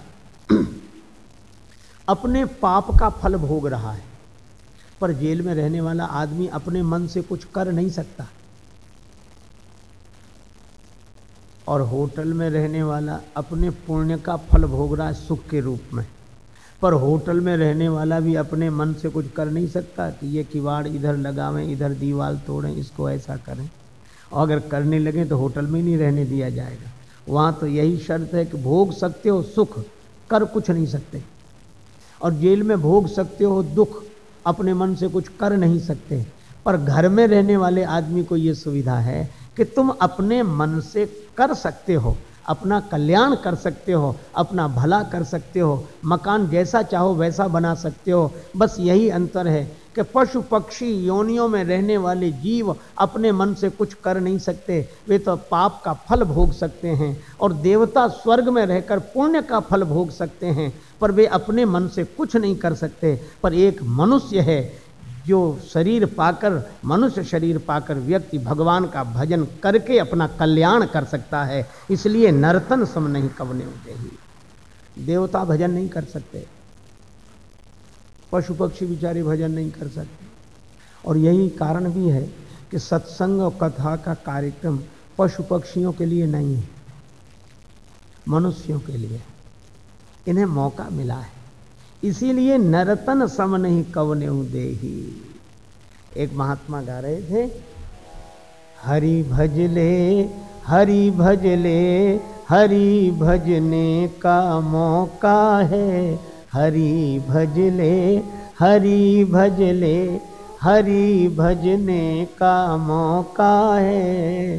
अपने पाप का फल भोग रहा है। पर जेल में रहने वाला आदमी अपने मन से कुछ कर नहीं सकता। और होटल में रहने वाला अपने पुण्य का फल भोग रहा है सुख के रूप में। पर होटल में रहने वाला भी अपने मन से कुछ कर नहीं सकता कि ये किवाड़ इधर लगावें, इधर दीवार तोड़ें, इसको ऐसा करें। और अगर करने लगे तो होटल में नहीं रहने दिया जाएगा। वहाँ तो यही शर्त है कि भोग सकते हो सुख, कर कुछ नहीं सकते। और जेल में भोग सकते हो दुख, अपने मन से कुछ कर नहीं सकते। पर घर में रहने वाले आदमी को ये सुविधा है कि तुम अपने मन से कर सकते हो। अपना कल्याण कर सकते हो, अपना भला कर सकते हो, मकान जैसा चाहो वैसा बना सकते हो। बस यही अंतर है कि पशु पक्षी योनियों में रहने वाले जीव अपने मन से कुछ कर नहीं सकते। वे तो पाप का फल भोग सकते हैं और देवता स्वर्ग में रहकर पुण्य का फल भोग सकते हैं, पर वे अपने मन से कुछ नहीं कर सकते। पर एक मनुष्य है जो शरीर पाकर, मनुष्य शरीर पाकर व्यक्ति भगवान का भजन करके अपना कल्याण कर सकता है, इसलिए नर्तन सम नहीं कवने होते ही। देवता भजन नहीं कर सकते। पशु पक्षी बिचारे भजन नहीं कर सकते। और यही कारण भी है कि सत्संग और कथा का कार्यक्रम पशु पक्षियों के लिए नहीं है, मनुष्यों के लिए। इन्हें मौका मिला है। इसीलिए नरतन सम नहीं कवने दे एक महात्मा गा रहे थे, हरि भजले हरि भजले हरि भजने का मौका है। हरि भजले हरि भजले हरि भजने का मौका है।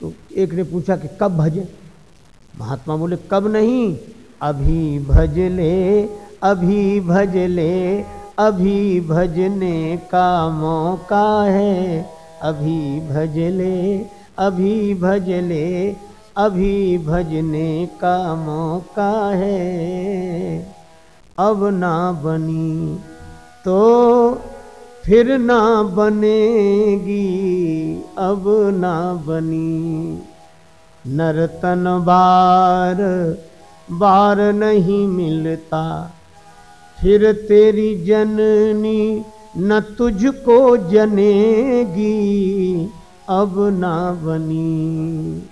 तो एक ने पूछा कि कब भजे? महात्मा बोले, कब नहीं अभी भजले अभी भजले अभी भजने का मौका है। अभी भजले अभी भजले अभी भजने का मौका है। अब ना बनी तो फिर ना बनेगी। अब ना बनी नरतन बार बार नहीं मिलता। फिर तेरी जननी न तुझको जनेगी, अब ना बनी।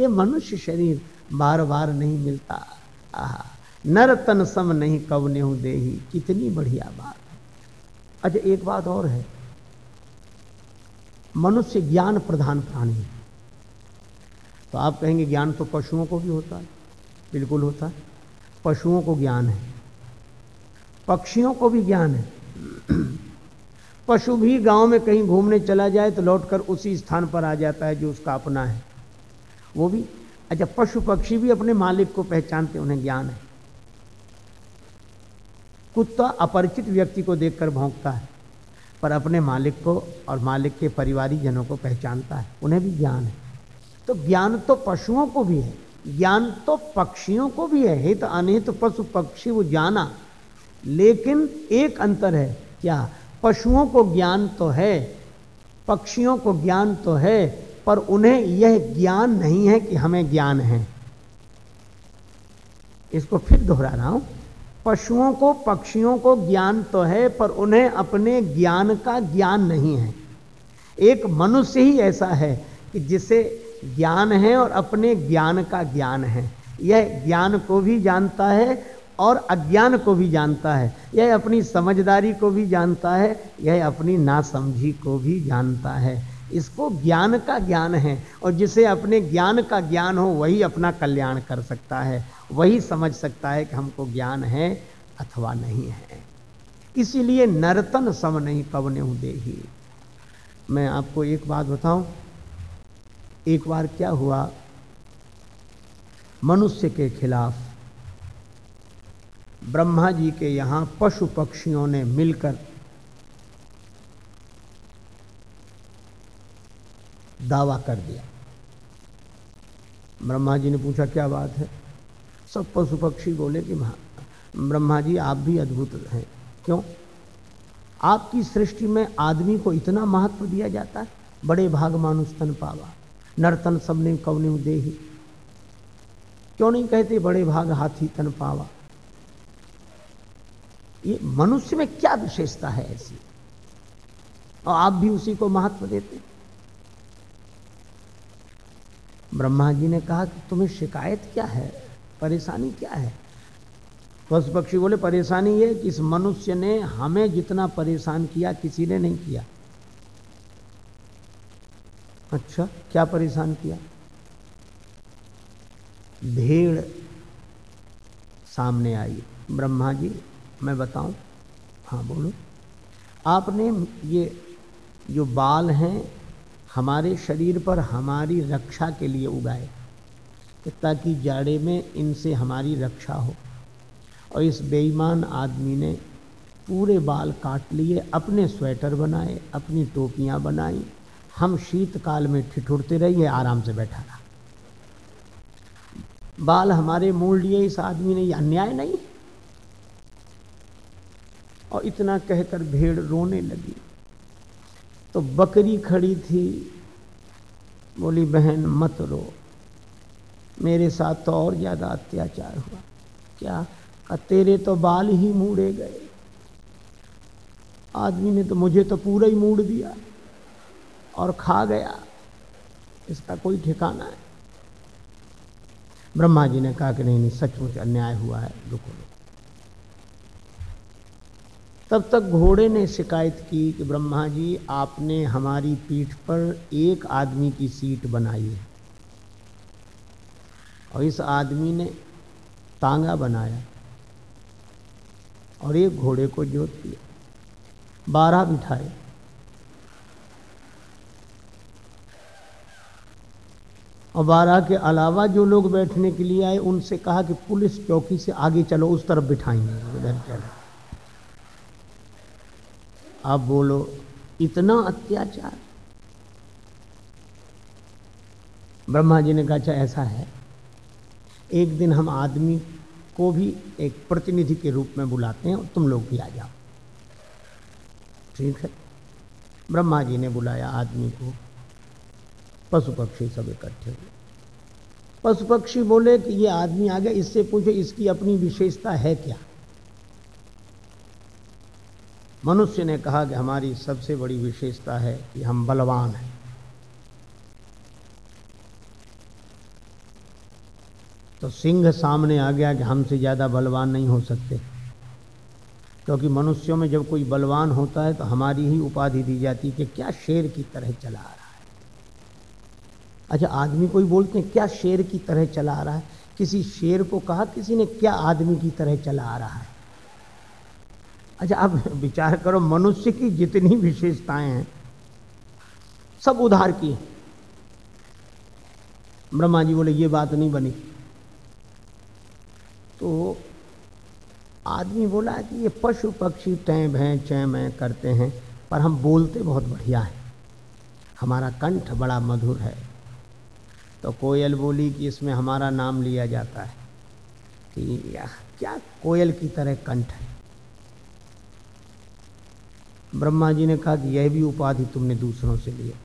ये मनुष्य शरीर बार बार नहीं मिलता। आहा नर तन सम नहीं कवने हूँ दे कितनी बढ़िया बात। अच्छा एक बात और है। मनुष्य ज्ञान प्रधान प्राणी है। तो आप कहेंगे ज्ञान तो पशुओं को भी होता है। बिल्कुल होता है। पशुओं को ज्ञान है। पक्षियों को भी ज्ञान है। पशु भी गाँव में कहीं घूमने चला जाए तो लौटकर उसी स्थान पर आ जाता है जो उसका अपना है। वो भी अच्छा पशु पक्षी भी अपने मालिक को पहचानते उन्हें ज्ञान है। कुत्ता अपरिचित व्यक्ति को देखकर भौंकता है, पर अपने मालिक को और मालिक के परिवारी जनों को पहचानता है। उन्हें भी ज्ञान है। तो ज्ञान तो पशुओं को भी है। ज्ञान तो पक्षियों को भी है, हित, अनिहित, पशु, पक्षी, वो जाना। लेकिन एक अंतर है, क्या? पशुओं को ज्ञान तो है, पक्षियों को ज्ञान तो है, पर उन्हें यह ज्ञान नहीं है कि हमें ज्ञान है। इसको फिर दोहरा रहा हूँ। पशुओं को, पक्षियों को ज्ञान तो है, पर उन्हें अपने ज्ञान का ज्ञान नहीं है। एक मनुष्य ही ऐसा है कि जिसे ज्ञान है और अपने ज्ञान का ज्ञान है। यह ज्ञान को भी जानता है और अज्ञान को भी जानता है। यह अपनी समझदारी को भी जानता है, यह अपनी नासमझी को भी जानता है। इसको ज्ञान का ज्ञान है और जिसे अपने ज्ञान का ज्ञान हो, वही अपना कल्याण कर सकता है। वही समझ सकता है कि हमको ज्ञान है अथवा नहीं है। इसीलिए नर्तन सम नहीं कवने हूँ दे मैं आपको एक बात बताऊँ एक बार क्या हुआ? मनुष्य के खिलाफ ब्रह्मा जी के यहाँ पशु पक्षियों ने मिलकर दावा कर दिया। ब्रह्मा जी ने पूछा, क्या बात है? सब पशु पक्षी बोले कि ब्रह्मा जी, आप भी अद्भुत हैं। क्यों? आपकी सृष्टि में आदमी को इतना महत्व दिया जाता है। बड़े भाग मानुष तन पावा। नर्तन सबने कौने दे क्यों नहीं कहते बड़े भाग हाथी तन पावा? ये मनुष्य में क्या विशेषता है ऐसी? और आप भी उसी को महत्व देते ब्रह्मा जी ने कहा कि तुम्हें शिकायत क्या है? परेशानी क्या है? पशु पक्षी बोले, परेशानी ये कि इस मनुष्य ने हमें जितना परेशान किया, किसी ने नहीं किया। अच्छा क्या परेशान किया? भेड़ सामने आई। ब्रह्मा जी, मैं बताऊँ? हाँ बोलो। आपने ये, जो बाल हैं, हमारे शरीर पर हमारी रक्षा के लिए उगाए, ताकि जाड़े में इनसे हमारी रक्षा हो। और इस बेईमान आदमी ने पूरे बाल काट लिए, अपने स्वेटर बनाए, अपनी टोपियाँ बनाई हम शीतकाल में ठिठुरते रहिए, आराम से बैठा रहा। बाल हमारे मोड़ लिए, इस आदमी ने अन्याय नहीं। और इतना कहकर भेड़ रोने लगी। तो बकरी खड़ी थी, बोली, बहन, मत रो। मेरे साथ तो और ज़्यादा अत्याचार हुआ। क्या? तेरे तो बाल ही मूड़े गए। आदमी ने तो मुझे तो पूरा ही मूड़ दिया। और खा गया। इसका कोई ठिकाना है। ब्रह्मा जी ने कहा कि नहीं नहीं, सचमुच अन्याय हुआ है रुको तब तक घोड़े ने शिकायत की कि ब्रह्मा जी, आपने हमारी पीठ पर एक आदमी की सीट बनाई है। और इस आदमी ने तांगा बनाया और एक घोड़े को जोत दिया, बारह बिठाए। और बारह के अलावा जो लोग बैठने के लिए आए, उनसे कहा कि पुलिस चौकी से आगे चलो, उस तरफ़ बिठाएँगे, उधर चलो। आप बोलो, इतना अत्याचार। ब्रह्मा जी ने कहा अच्छा ऐसा है। एक दिन हम आदमी को भी एक प्रतिनिधि के रूप में बुलाते हैं और तुम लोग भी आ जाओ। ठीक है? ब्रह्मा जी ने बुलाया आदमी को। पशु पक्षी सब इकट्ठे हुए। पशु पक्षी बोले कि ये आदमी आ गया, इससे पूछो, इसकी अपनी विशेषता है क्या? मनुष्य ने कहा कि हमारी सबसे बड़ी विशेषता है कि हम बलवान हैं। तो सिंह सामने आ गया कि हमसे ज़्यादा बलवान नहीं हो सकते। क्योंकि मनुष्यों में जब कोई बलवान होता है तो हमारी ही उपाधि दी जाती है कि क्या शेर की तरह चला अच्छा आदमी कोई बोलते हैं, क्या शेर की तरह चला आ रहा है? किसी शेर को कहा, किसी ने, क्या आदमी की तरह चला आ रहा है? अच्छा अब विचार करो, मनुष्य की जितनी विशेषताएँ हैं, सब उधार की ब्रह्मा जी बोले, ये बात नहीं बनी। तो आदमी बोला कि ये पशु पक्षी टैं भैं चै मैं करते हैं, पर हम बोलते बहुत बढ़िया हैं। हमारा कंठ बड़ा मधुर है। तो कोयल बोली कि इसमें हमारा नाम लिया जाता है। कि या, क्या कोयल की तरह कंठ है? ब्रह्मा जी ने कहा कि यह भी उपाधि तुमने दूसरों से लिया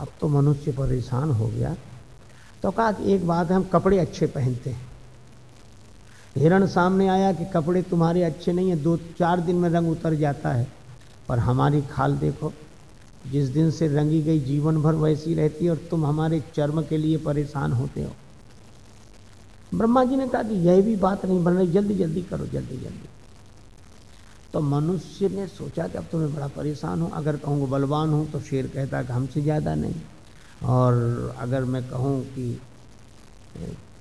अब तो मनुष्य परेशान हो गया। तो कहा कि एक बात है, हम कपड़े अच्छे पहनते हैं। हिरण सामने आया कि कपड़े तुम्हारे अच्छे नहीं है, दो चार दिन में रंग उतर जाता है। पर हमारी खाल देखो जिस दिन से रंगी गई जीवन भर वैसी रहती है और तुम हमारे चर्म के लिए परेशान होते हो। ब्रह्मा जी ने कहा कि यह भी बात नहीं बन रही, जल्दी जल्दी करो, जल्दी जल्दी। तो मनुष्य ने सोचा कि अब तो मैं बड़ा परेशान हूँ, अगर कहूँ बलवान हूँ तो शेर कहता कि हमसे ज़्यादा नहीं। और अगर मैं कहूँ कि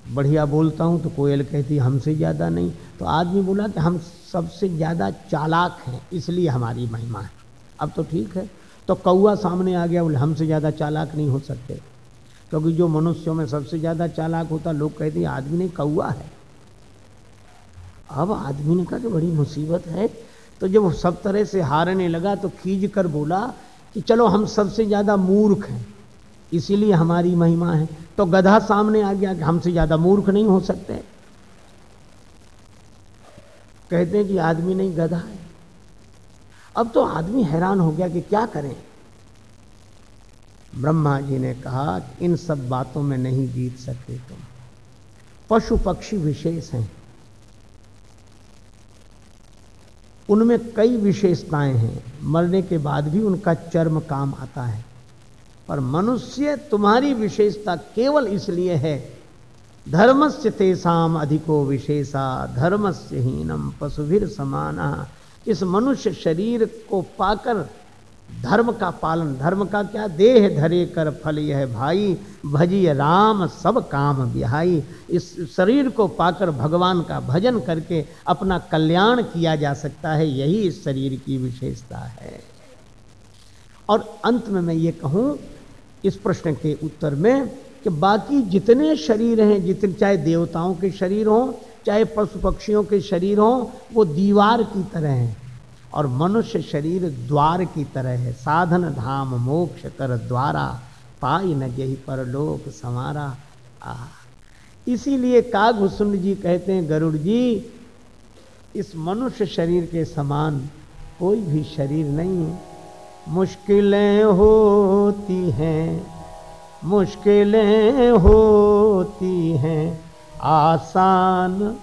बढ़िया बोलता हूँ तो कोयल कहती हमसे ज़्यादा नहीं। तो आदमी बोला कि हम सबसे ज़्यादा चालाक हैं, इसलिए हमारी महिमा है। अब तो ठीक है तो कौआ सामने आ गया, बोले, हमसे ज़्यादा चालाक नहीं हो सकते। क्योंकि जो मनुष्यों में सबसे ज़्यादा चालाक होता, लोग कहते हैं, आदमी नहीं कौआ है। अब आदमी ने कहा कि बड़ी मुसीबत है। तो जब सब तरह से हारने लगा तो खींच कर बोला कि चलो, हम सबसे ज़्यादा मूर्ख हैं, इसीलिए हमारी महिमा है। तो गधा सामने आ गया कि हमसे ज़्यादा मूर्ख नहीं हो सकते। कहते हैं कि आदमी नहीं, गधा है। अब तो आदमी हैरान हो गया कि क्या करें। ब्रह्मा जी ने कहा इन सब बातों में नहीं जीत सकते तुम। पशु पक्षी विशेष हैं। उनमें कई विशेषताएँ हैं। मरने के बाद भी उनका चर्म काम आता है। पर मनुष्य तुम्हारी विशेषता केवल इसलिए है, धर्मस्य तेसाम अधिको विशेषा, धर्मस्य हीनम पशुभिर समाना इस मनुष्य शरीर को पाकर धर्म का पालन, धर्म का क्या देह धरे कर फल यह भाई भजिय राम, सब काम बिहाई। इस शरीर को पाकर भगवान का भजन करके अपना कल्याण किया जा सकता है, यही इस शरीर की विशेषता है। और अंत में मैं ये कहूँ, इस प्रश्न के उत्तर में कि बाकी जितने शरीर हैं, जितने चाहे देवताओं के शरीर हों चाहे पशु पक्षियों के शरीर हों, वो दीवार की तरह हैं। और मनुष्य शरीर द्वार की तरह है। साधन धाम मोक्ष कर द्वारा, पाई न यही परलोक समारा आ। इसीलिए कागभूषुंड जी कहते हैं, गरुड़ जी, इस मनुष्य शरीर के समान कोई भी शरीर नहीं है। मुश्किलें होती हैं, मुश्किलें होती हैं। आसान,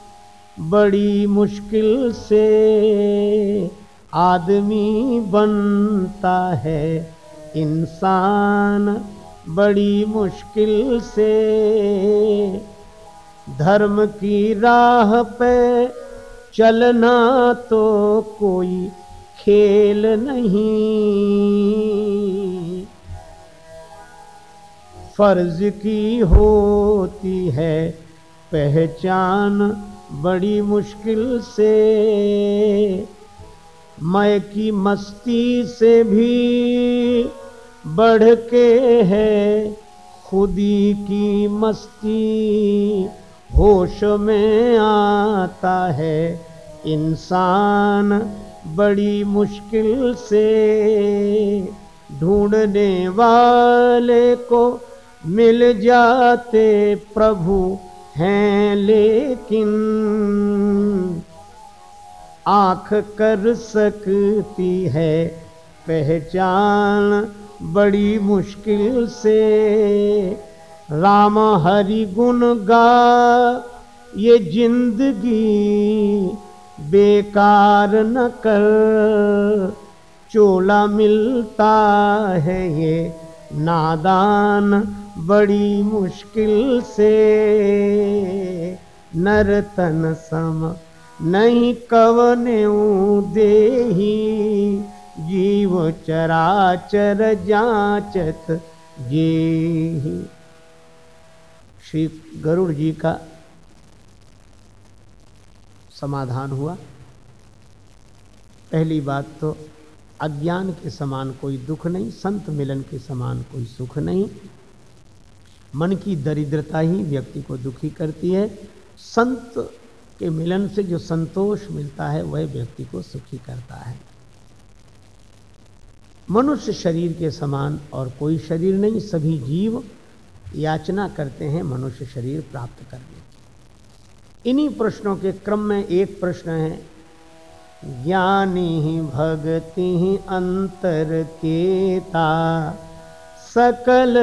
बड़ी मुश्किल से आदमी बनता है। इंसान बड़ी मुश्किल से धर्म की राह पे चलना तो कोई खेल नहीं। फ़र्ज़ की होती है पहचान बड़ी मुश्किल से मैं की मस्ती से भी बढ़ के है खुदी की मस्ती। होश में आता है इंसान बड़ी मुश्किल से, ढूँढने वाले को मिल जाते प्रभु हैं लेकिन आँख कर सकती है पहचान बड़ी मुश्किल से। राम हरि गुण गा, ये ज़िंदगी बेकार न कर। चोला मिलता है ये नादान बड़ी मुश्किल से। नरतन सम नहीं कवने दे जीव चराचर जाचत जे श्री गरुड़ जी का समाधान हुआ। पहली बात तो अज्ञान के समान कोई दुख नहीं, संत मिलन के समान कोई सुख नहीं। मन की दरिद्रता ही व्यक्ति को दुखी करती है। संत के मिलन से जो संतोष मिलता है, वह व्यक्ति को सुखी करता है। मनुष्य शरीर के समान और कोई शरीर नहीं, सभी जीव याचना करते हैं मनुष्य शरीर प्राप्त करने की। इन्हीं प्रश्नों के क्रम में एक प्रश्न है, ज्ञानी भक्ति अंतर केता। सकल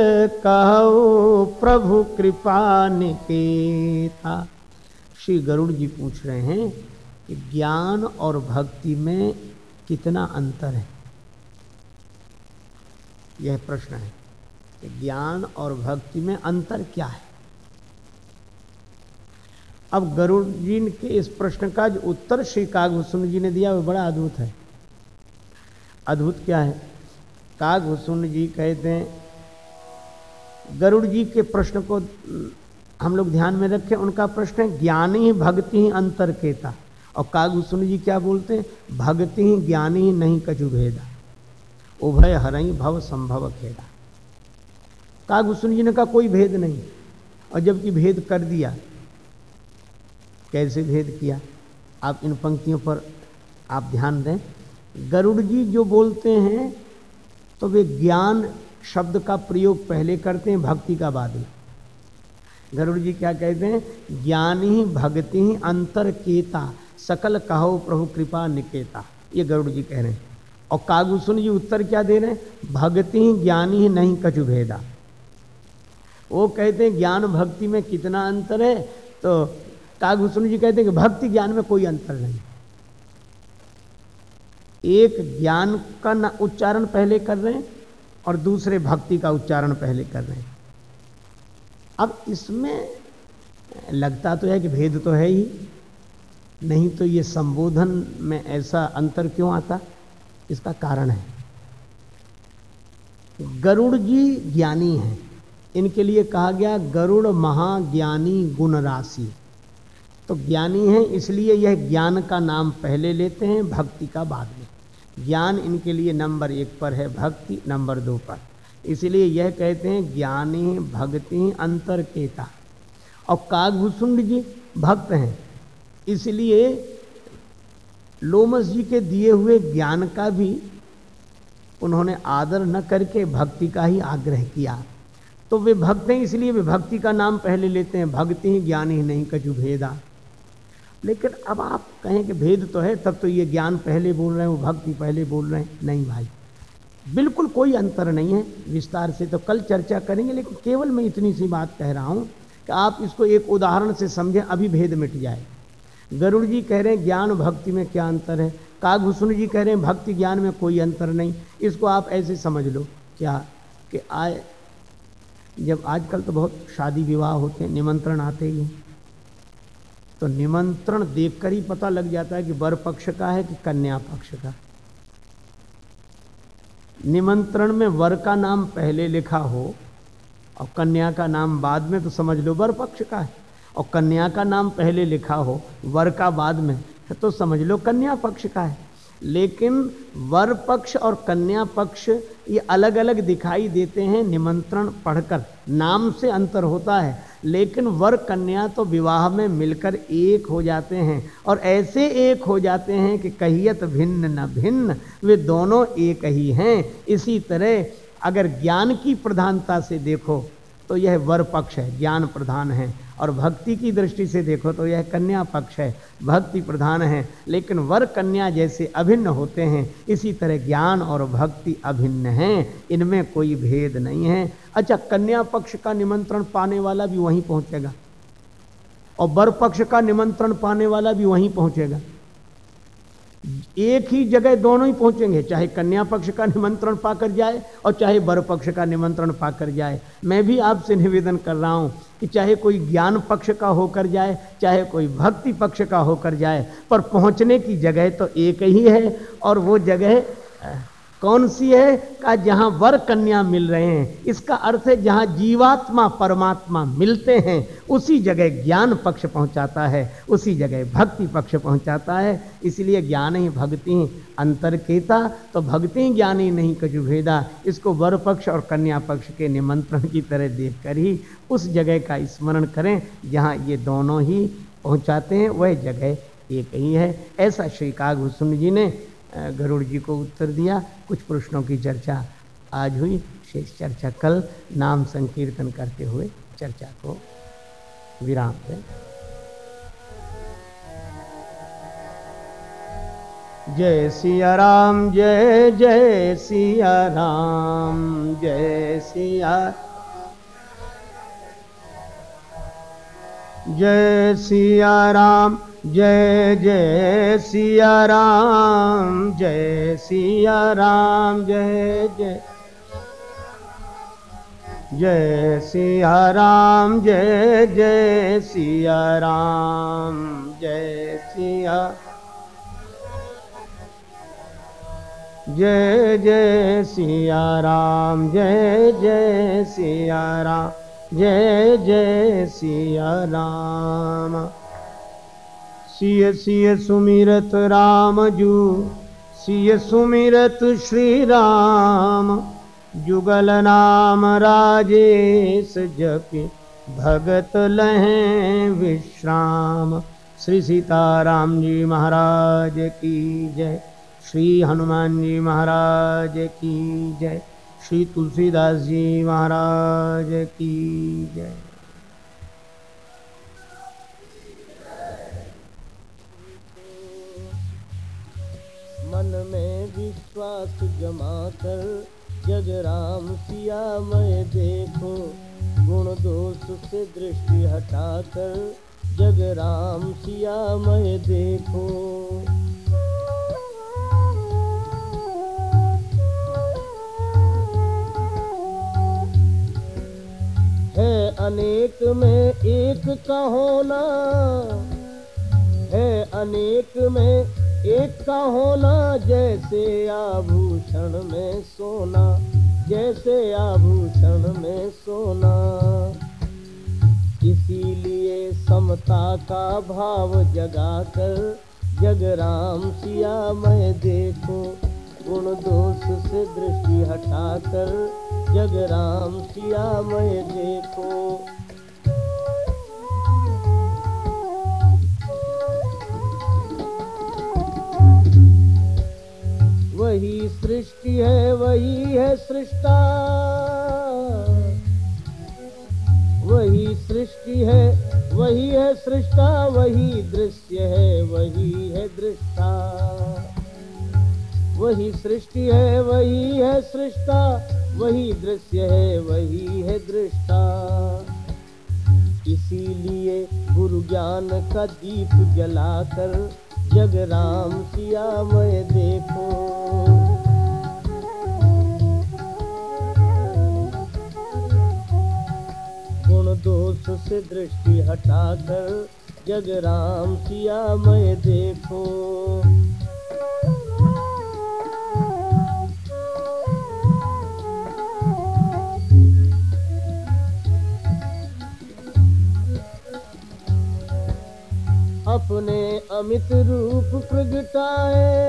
कहो प्रभु कृपा निकेता। श्री गरुड़ जी पूछ रहे हैं कि ज्ञान और भक्ति में कितना अंतर है? यह प्रश्न है कि ज्ञान और भक्ति में अंतर क्या है? अब गरुड़ जी के इस प्रश्न का जो उत्तर श्री कागभूषण जी ने दिया वह बड़ा अद्भुत है। अद्भुत क्या है? कागभूषण जी कहते हैं, गरुड़ जी के प्रश्न को हम लोग ध्यान में रखें। उनका प्रश्न है, ज्ञानी ही भक्ति ही अंतर केता। और कागभूषण जी क्या बोलते हैं, भक्ति ही ज्ञानी ही नहीं कछु भेदा। उभय हरई भव संभव खेदा। कागभूषण जी ने कहा, कोई भेद नहीं। और जबकि भेद कर दिया, कैसे भेद किया? आप इन पंक्तियों पर आप ध्यान दें। गरुड़ जी जो बोलते हैं तो वे ज्ञान शब्द का प्रयोग पहले करते हैं, भक्ति का बाद में। गरुड़ जी क्या कहते हैं? ज्ञान ही भक्ति ही अंतर केता सकल कहो प्रभु कृपा निकेता। ये गरुड़ जी कह रहे हैं। और कागुसुन जी उत्तर क्या दे रहे हैं? भक्ति ही ज्ञानी ही नहीं कछु भेदा। वो कहते हैं, ज्ञान भक्ति में कितना अंतर है? तो कागभूषण जी कहते हैं कि भक्ति ज्ञान में कोई अंतर नहीं। एक ज्ञान का उच्चारण पहले कर रहे हैं और दूसरे भक्ति का उच्चारण पहले कर रहे हैं। अब इसमें लगता तो है कि भेद तो है ही, नहीं तो ये संबोधन में ऐसा अंतर क्यों आता? इसका कारण है। गरुड़ जी ज्ञानी हैं। इनके लिए कहा गया, गरुड़ महाज्ञानी गुण राशि। तो ज्ञानी है, इसलिए यह ज्ञान का नाम पहले लेते हैं, भक्ति का बाद में। ज्ञान इनके लिए नंबर एक पर है, भक्ति नंबर दो पर। इसलिए यह कहते हैं, ज्ञानी, भक्ति अंतर केता और कागभूषुंड जी भक्त हैं, इसलिए लोमस जी के दिए हुए ज्ञान का भी उन्होंने आदर न करके भक्ति का ही आग्रह किया। तो वे भक्त हैं, इसलिए वे भक्ति का नाम पहले लेते हैं, भक्ति ही ज्ञान ही नहीं कछु भेदा। लेकिन अब आप कहें कि भेद तो है, तब तो ये ज्ञान पहले बोल रहे हैं, वो भक्ति पहले बोल रहे हैं। नहीं भाई, बिल्कुल कोई अंतर नहीं है विस्तार से। तो कल चर्चा करेंगे, लेकिन केवल मैं इतनी सी बात कह रहा हूँ कि आप इसको एक उदाहरण से समझें, अभी भेद मिट जाए। गरुड़ जी कह रहे हैं, ज्ञान भक्ति में क्या अंतर है? कागभूषण जी कह रहे हैं, भक्ति ज्ञान में कोई अंतर नहीं। इसको आप ऐसे समझ लो, क्या कि आए जब आजकल तो बहुत शादी विवाह होते हैं, निमंत्रण आते ही हैं। तो निमंत्रण देखकर ही पता लग जाता है कि वर पक्ष का है कि कन्या पक्ष का। निमंत्रण में वर का नाम पहले लिखा हो और कन्या का नाम बाद में तो समझ लो वर पक्ष का है। और कन्या का नाम पहले लिखा हो, वर का बाद में तो समझ लो कन्या पक्ष का है। लेकिन वर पक्ष और कन्या पक्ष ये अलग अलग दिखाई देते हैं निमंत्रण पढ़कर। नाम से अंतर होता है, लेकिन वर कन्या तो विवाह में मिलकर एक हो जाते हैं और ऐसे एक हो जाते हैं कि कहियत भिन्न न भिन्न, वे दोनों एक ही हैं। इसी तरह अगर ज्ञान की प्रधानता से देखो तो यह वर पक्ष है, ज्ञान प्रधान है। और भक्ति की दृष्टि से देखो तो यह कन्या पक्ष है, भक्ति प्रधान है। लेकिन वर कन्या जैसे अभिन्न होते हैं, इसी तरह ज्ञान और भक्ति अभिन्न हैं। इनमें कोई भेद नहीं है। अच्छा कन्या पक्ष का निमंत्रण पाने वाला भी वहीं पहुंचेगा। और वर पक्ष का निमंत्रण पाने वाला भी वहीं पहुंचेगा। एक ही जगह दोनों ही पहुँचेंगे, चाहे कन्या पक्ष का निमंत्रण पाकर जाए और चाहे वर पक्ष का निमंत्रण पाकर जाए। मैं भी आपसे निवेदन कर रहा हूँ कि चाहे कोई ज्ञान पक्ष का होकर जाए, चाहे कोई भक्ति पक्ष का होकर जाए, पर पहुँचने की जगह तो एक ही है और वो जगह कौन सी है? का जहाँ वर कन्या मिल रहे हैं। इसका अर्थ है जहाँ जीवात्मा, परमात्मा मिलते हैं, उसी जगह ज्ञान पक्ष पहुंचाता है, उसी जगह भक्ति पक्ष पहुंचाता है। इसलिए ज्ञान ही भक्ति ही अंतर केता तो भक्ति ज्ञान ही नहीं कछु भेदा। इसको वर पक्ष और कन्या पक्ष के निमंत्रण की तरह देखकर ही उस जगह का स्मरण करें, जहाँ ये दोनों ही पहुँचाते हैं। वह जगह एक ही है। ऐसा श्री कागभूषण जी ने गरुड़ जी को उत्तर दिया। कुछ प्रश्नों की चर्चा आज हुई। शेष चर्चा कल नाम संकीर्तन करते हुए चर्चा को विराम दें। जय सिया राम, जय जय सिया राम, जय सिया जय सिया राम। जय जय सिया राम जय सिया राम जय जय। जय सिया राम जय जय सिया राम जय सिया। जय जय सिया राम जय जय सिया राम जय जय सिया राम सिय सिय सुमिरत राम जू, सिय सुमिरत श्री राम जुगल नाम राजेश जप, भगत लहें विश्राम। श्री सीताराम जी महाराज की जय। श्री हनुमान जी महाराज की जय। श्री तुलसीदास जी महाराज की जय। मन में विश्वास जमा कर जग राम सिया मैं देखो। गुण दोष से दृष्टि हटाकर जग राम सिया मैं देखो। है अनेक में एक का होना है अनेक में एक का होना जैसे आभूषण में सोना, जैसे आभूषण में सोना। इसीलिए समता का भाव जगाकर जग राम सिया मैं देखो। गुण दोष से दृष्टि हटाकर जग राम सिया मैं देखो। वही सृष्टि है, वही है सृष्टा। वही सृष्टि है, वही है सृष्टा, वही दृश्य है, वही है दृष्टा। वही सृष्टि है, वही है सृष्टा, वही दृश्य है, वही है दृष्टा। इसीलिए गुरु ज्ञान का दीप जलाकर जग राम सिया मैं देखो। गुण दोष से दृष्टि हटाकर जग राम सिया मैं देखो। अपने अमित रूप प्रगटाए।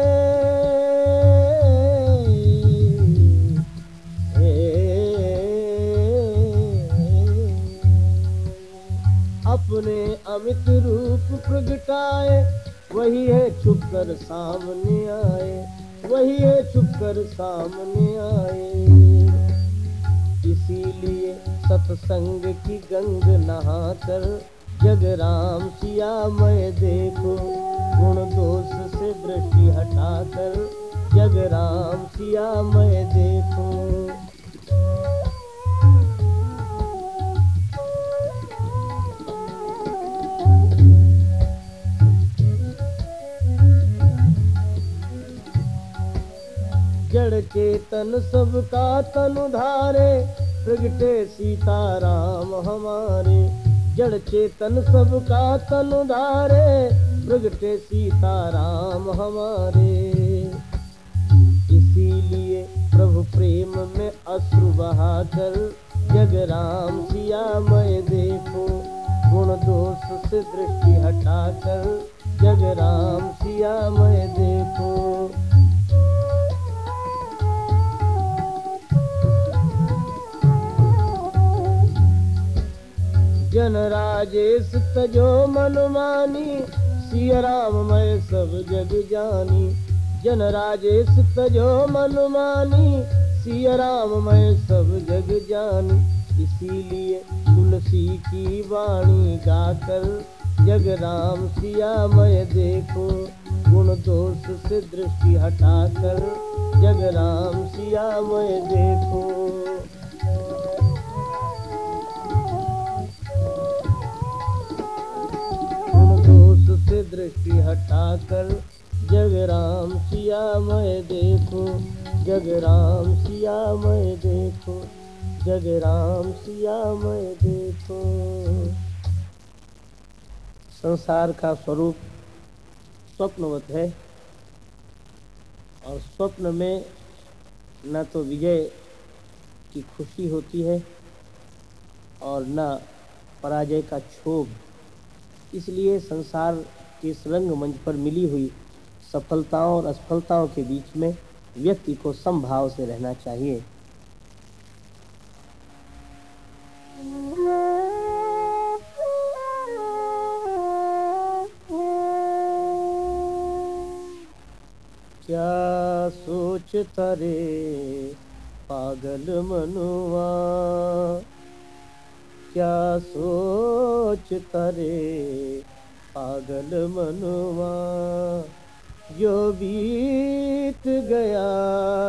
अपने अमित रूप प्रगटाए। वही है छुप कर सामने आए। वही है छुप कर सामने आए। इसीलिए सत्संग की गंग नहाकर जग राम सिया, मैं देखो। गुण दोष से दृष्टि हटाकर जग राम सिया, मैं देखो। जड़ चेतन सबका तनु धारे प्रगटे सीताराम हमारे। जड़ चेतन सबका तनु धारे, प्रगटे सीताराम हमारे। इसीलिए प्रभु प्रेम में अश्रु बहाकर जग राम सिया मैं देखो। गुण दोष से दृष्टि हटाकर जग राम सिया मैं देखो। जन राजेश तजो मन मानी। सिया राम मैं सब जग जानी। जन राजेश तजो मन मानी। राम मैं सब जग जानी। इसीलिए तुलसी की वाणी गाकर जग राम सिया मैं देखो। गुण दोष से दृष्टि हटाकर जग राम सिया मैं देखो। से दृष्टि हटाकर जग राम सिया मैं देखो जग राम सिया मैं देखो जग राम सिया मैं देखो। संसार का स्वरूप स्वप्नवत है और स्वप्न में न तो विजय की खुशी होती है और न पराजय का क्षोभ। इसलिए संसार इस रंग मंच पर मिली हुई सफलताओं और असफलताओं के बीच में व्यक्ति को समभाव से रहना चाहिए। क्या सोचता रे पागल मनुआ? क्या सोचता रे पागल मनुआ जो बीत गया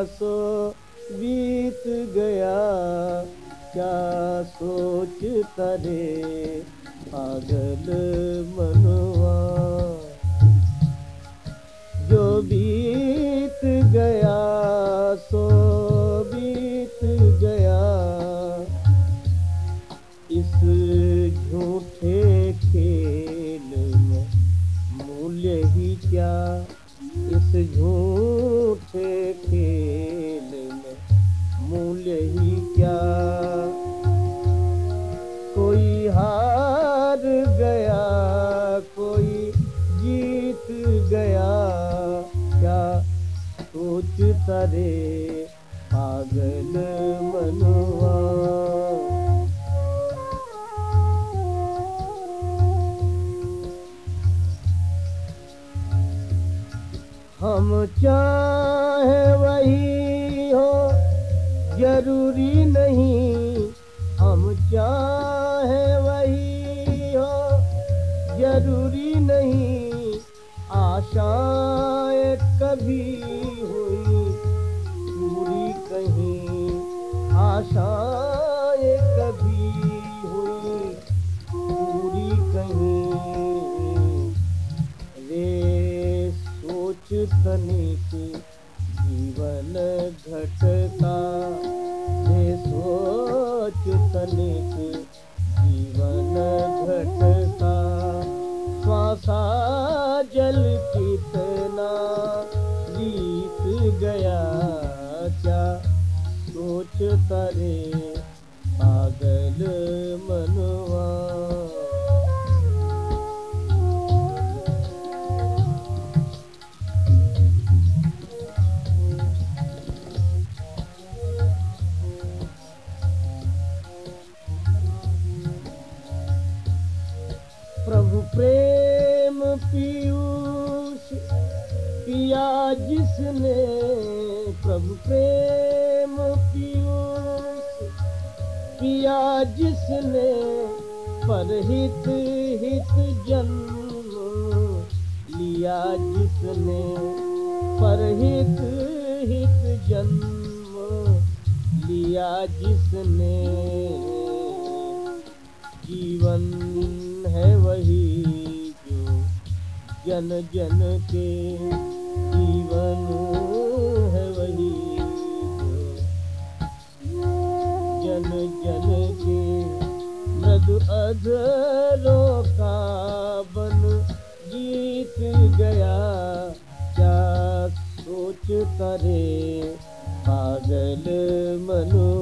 सो, बीत गया, क्या सोच करे पागल मनवा जो बीत गया सो झूठे खेल में मूल्य ही क्या? कोई हार गया, कोई जीत गया, क्या सोचता रे? चाहे वही हो? जरूरी नहीं। हम चाहे वही हो? जरूरी नहीं। आशाएं कभी हुई पूरी कहीं। आशाएं सोच तनिक जीवन घटका रे सोच तनिक जीवन घटका श्वासा जल कितना बीत गया, क्या सोच तरे परहित हित जन्म लिया जिसने। परहित, हित जन्म लिया जिसने। जीवन है वही जो जन जन के पागल मनु।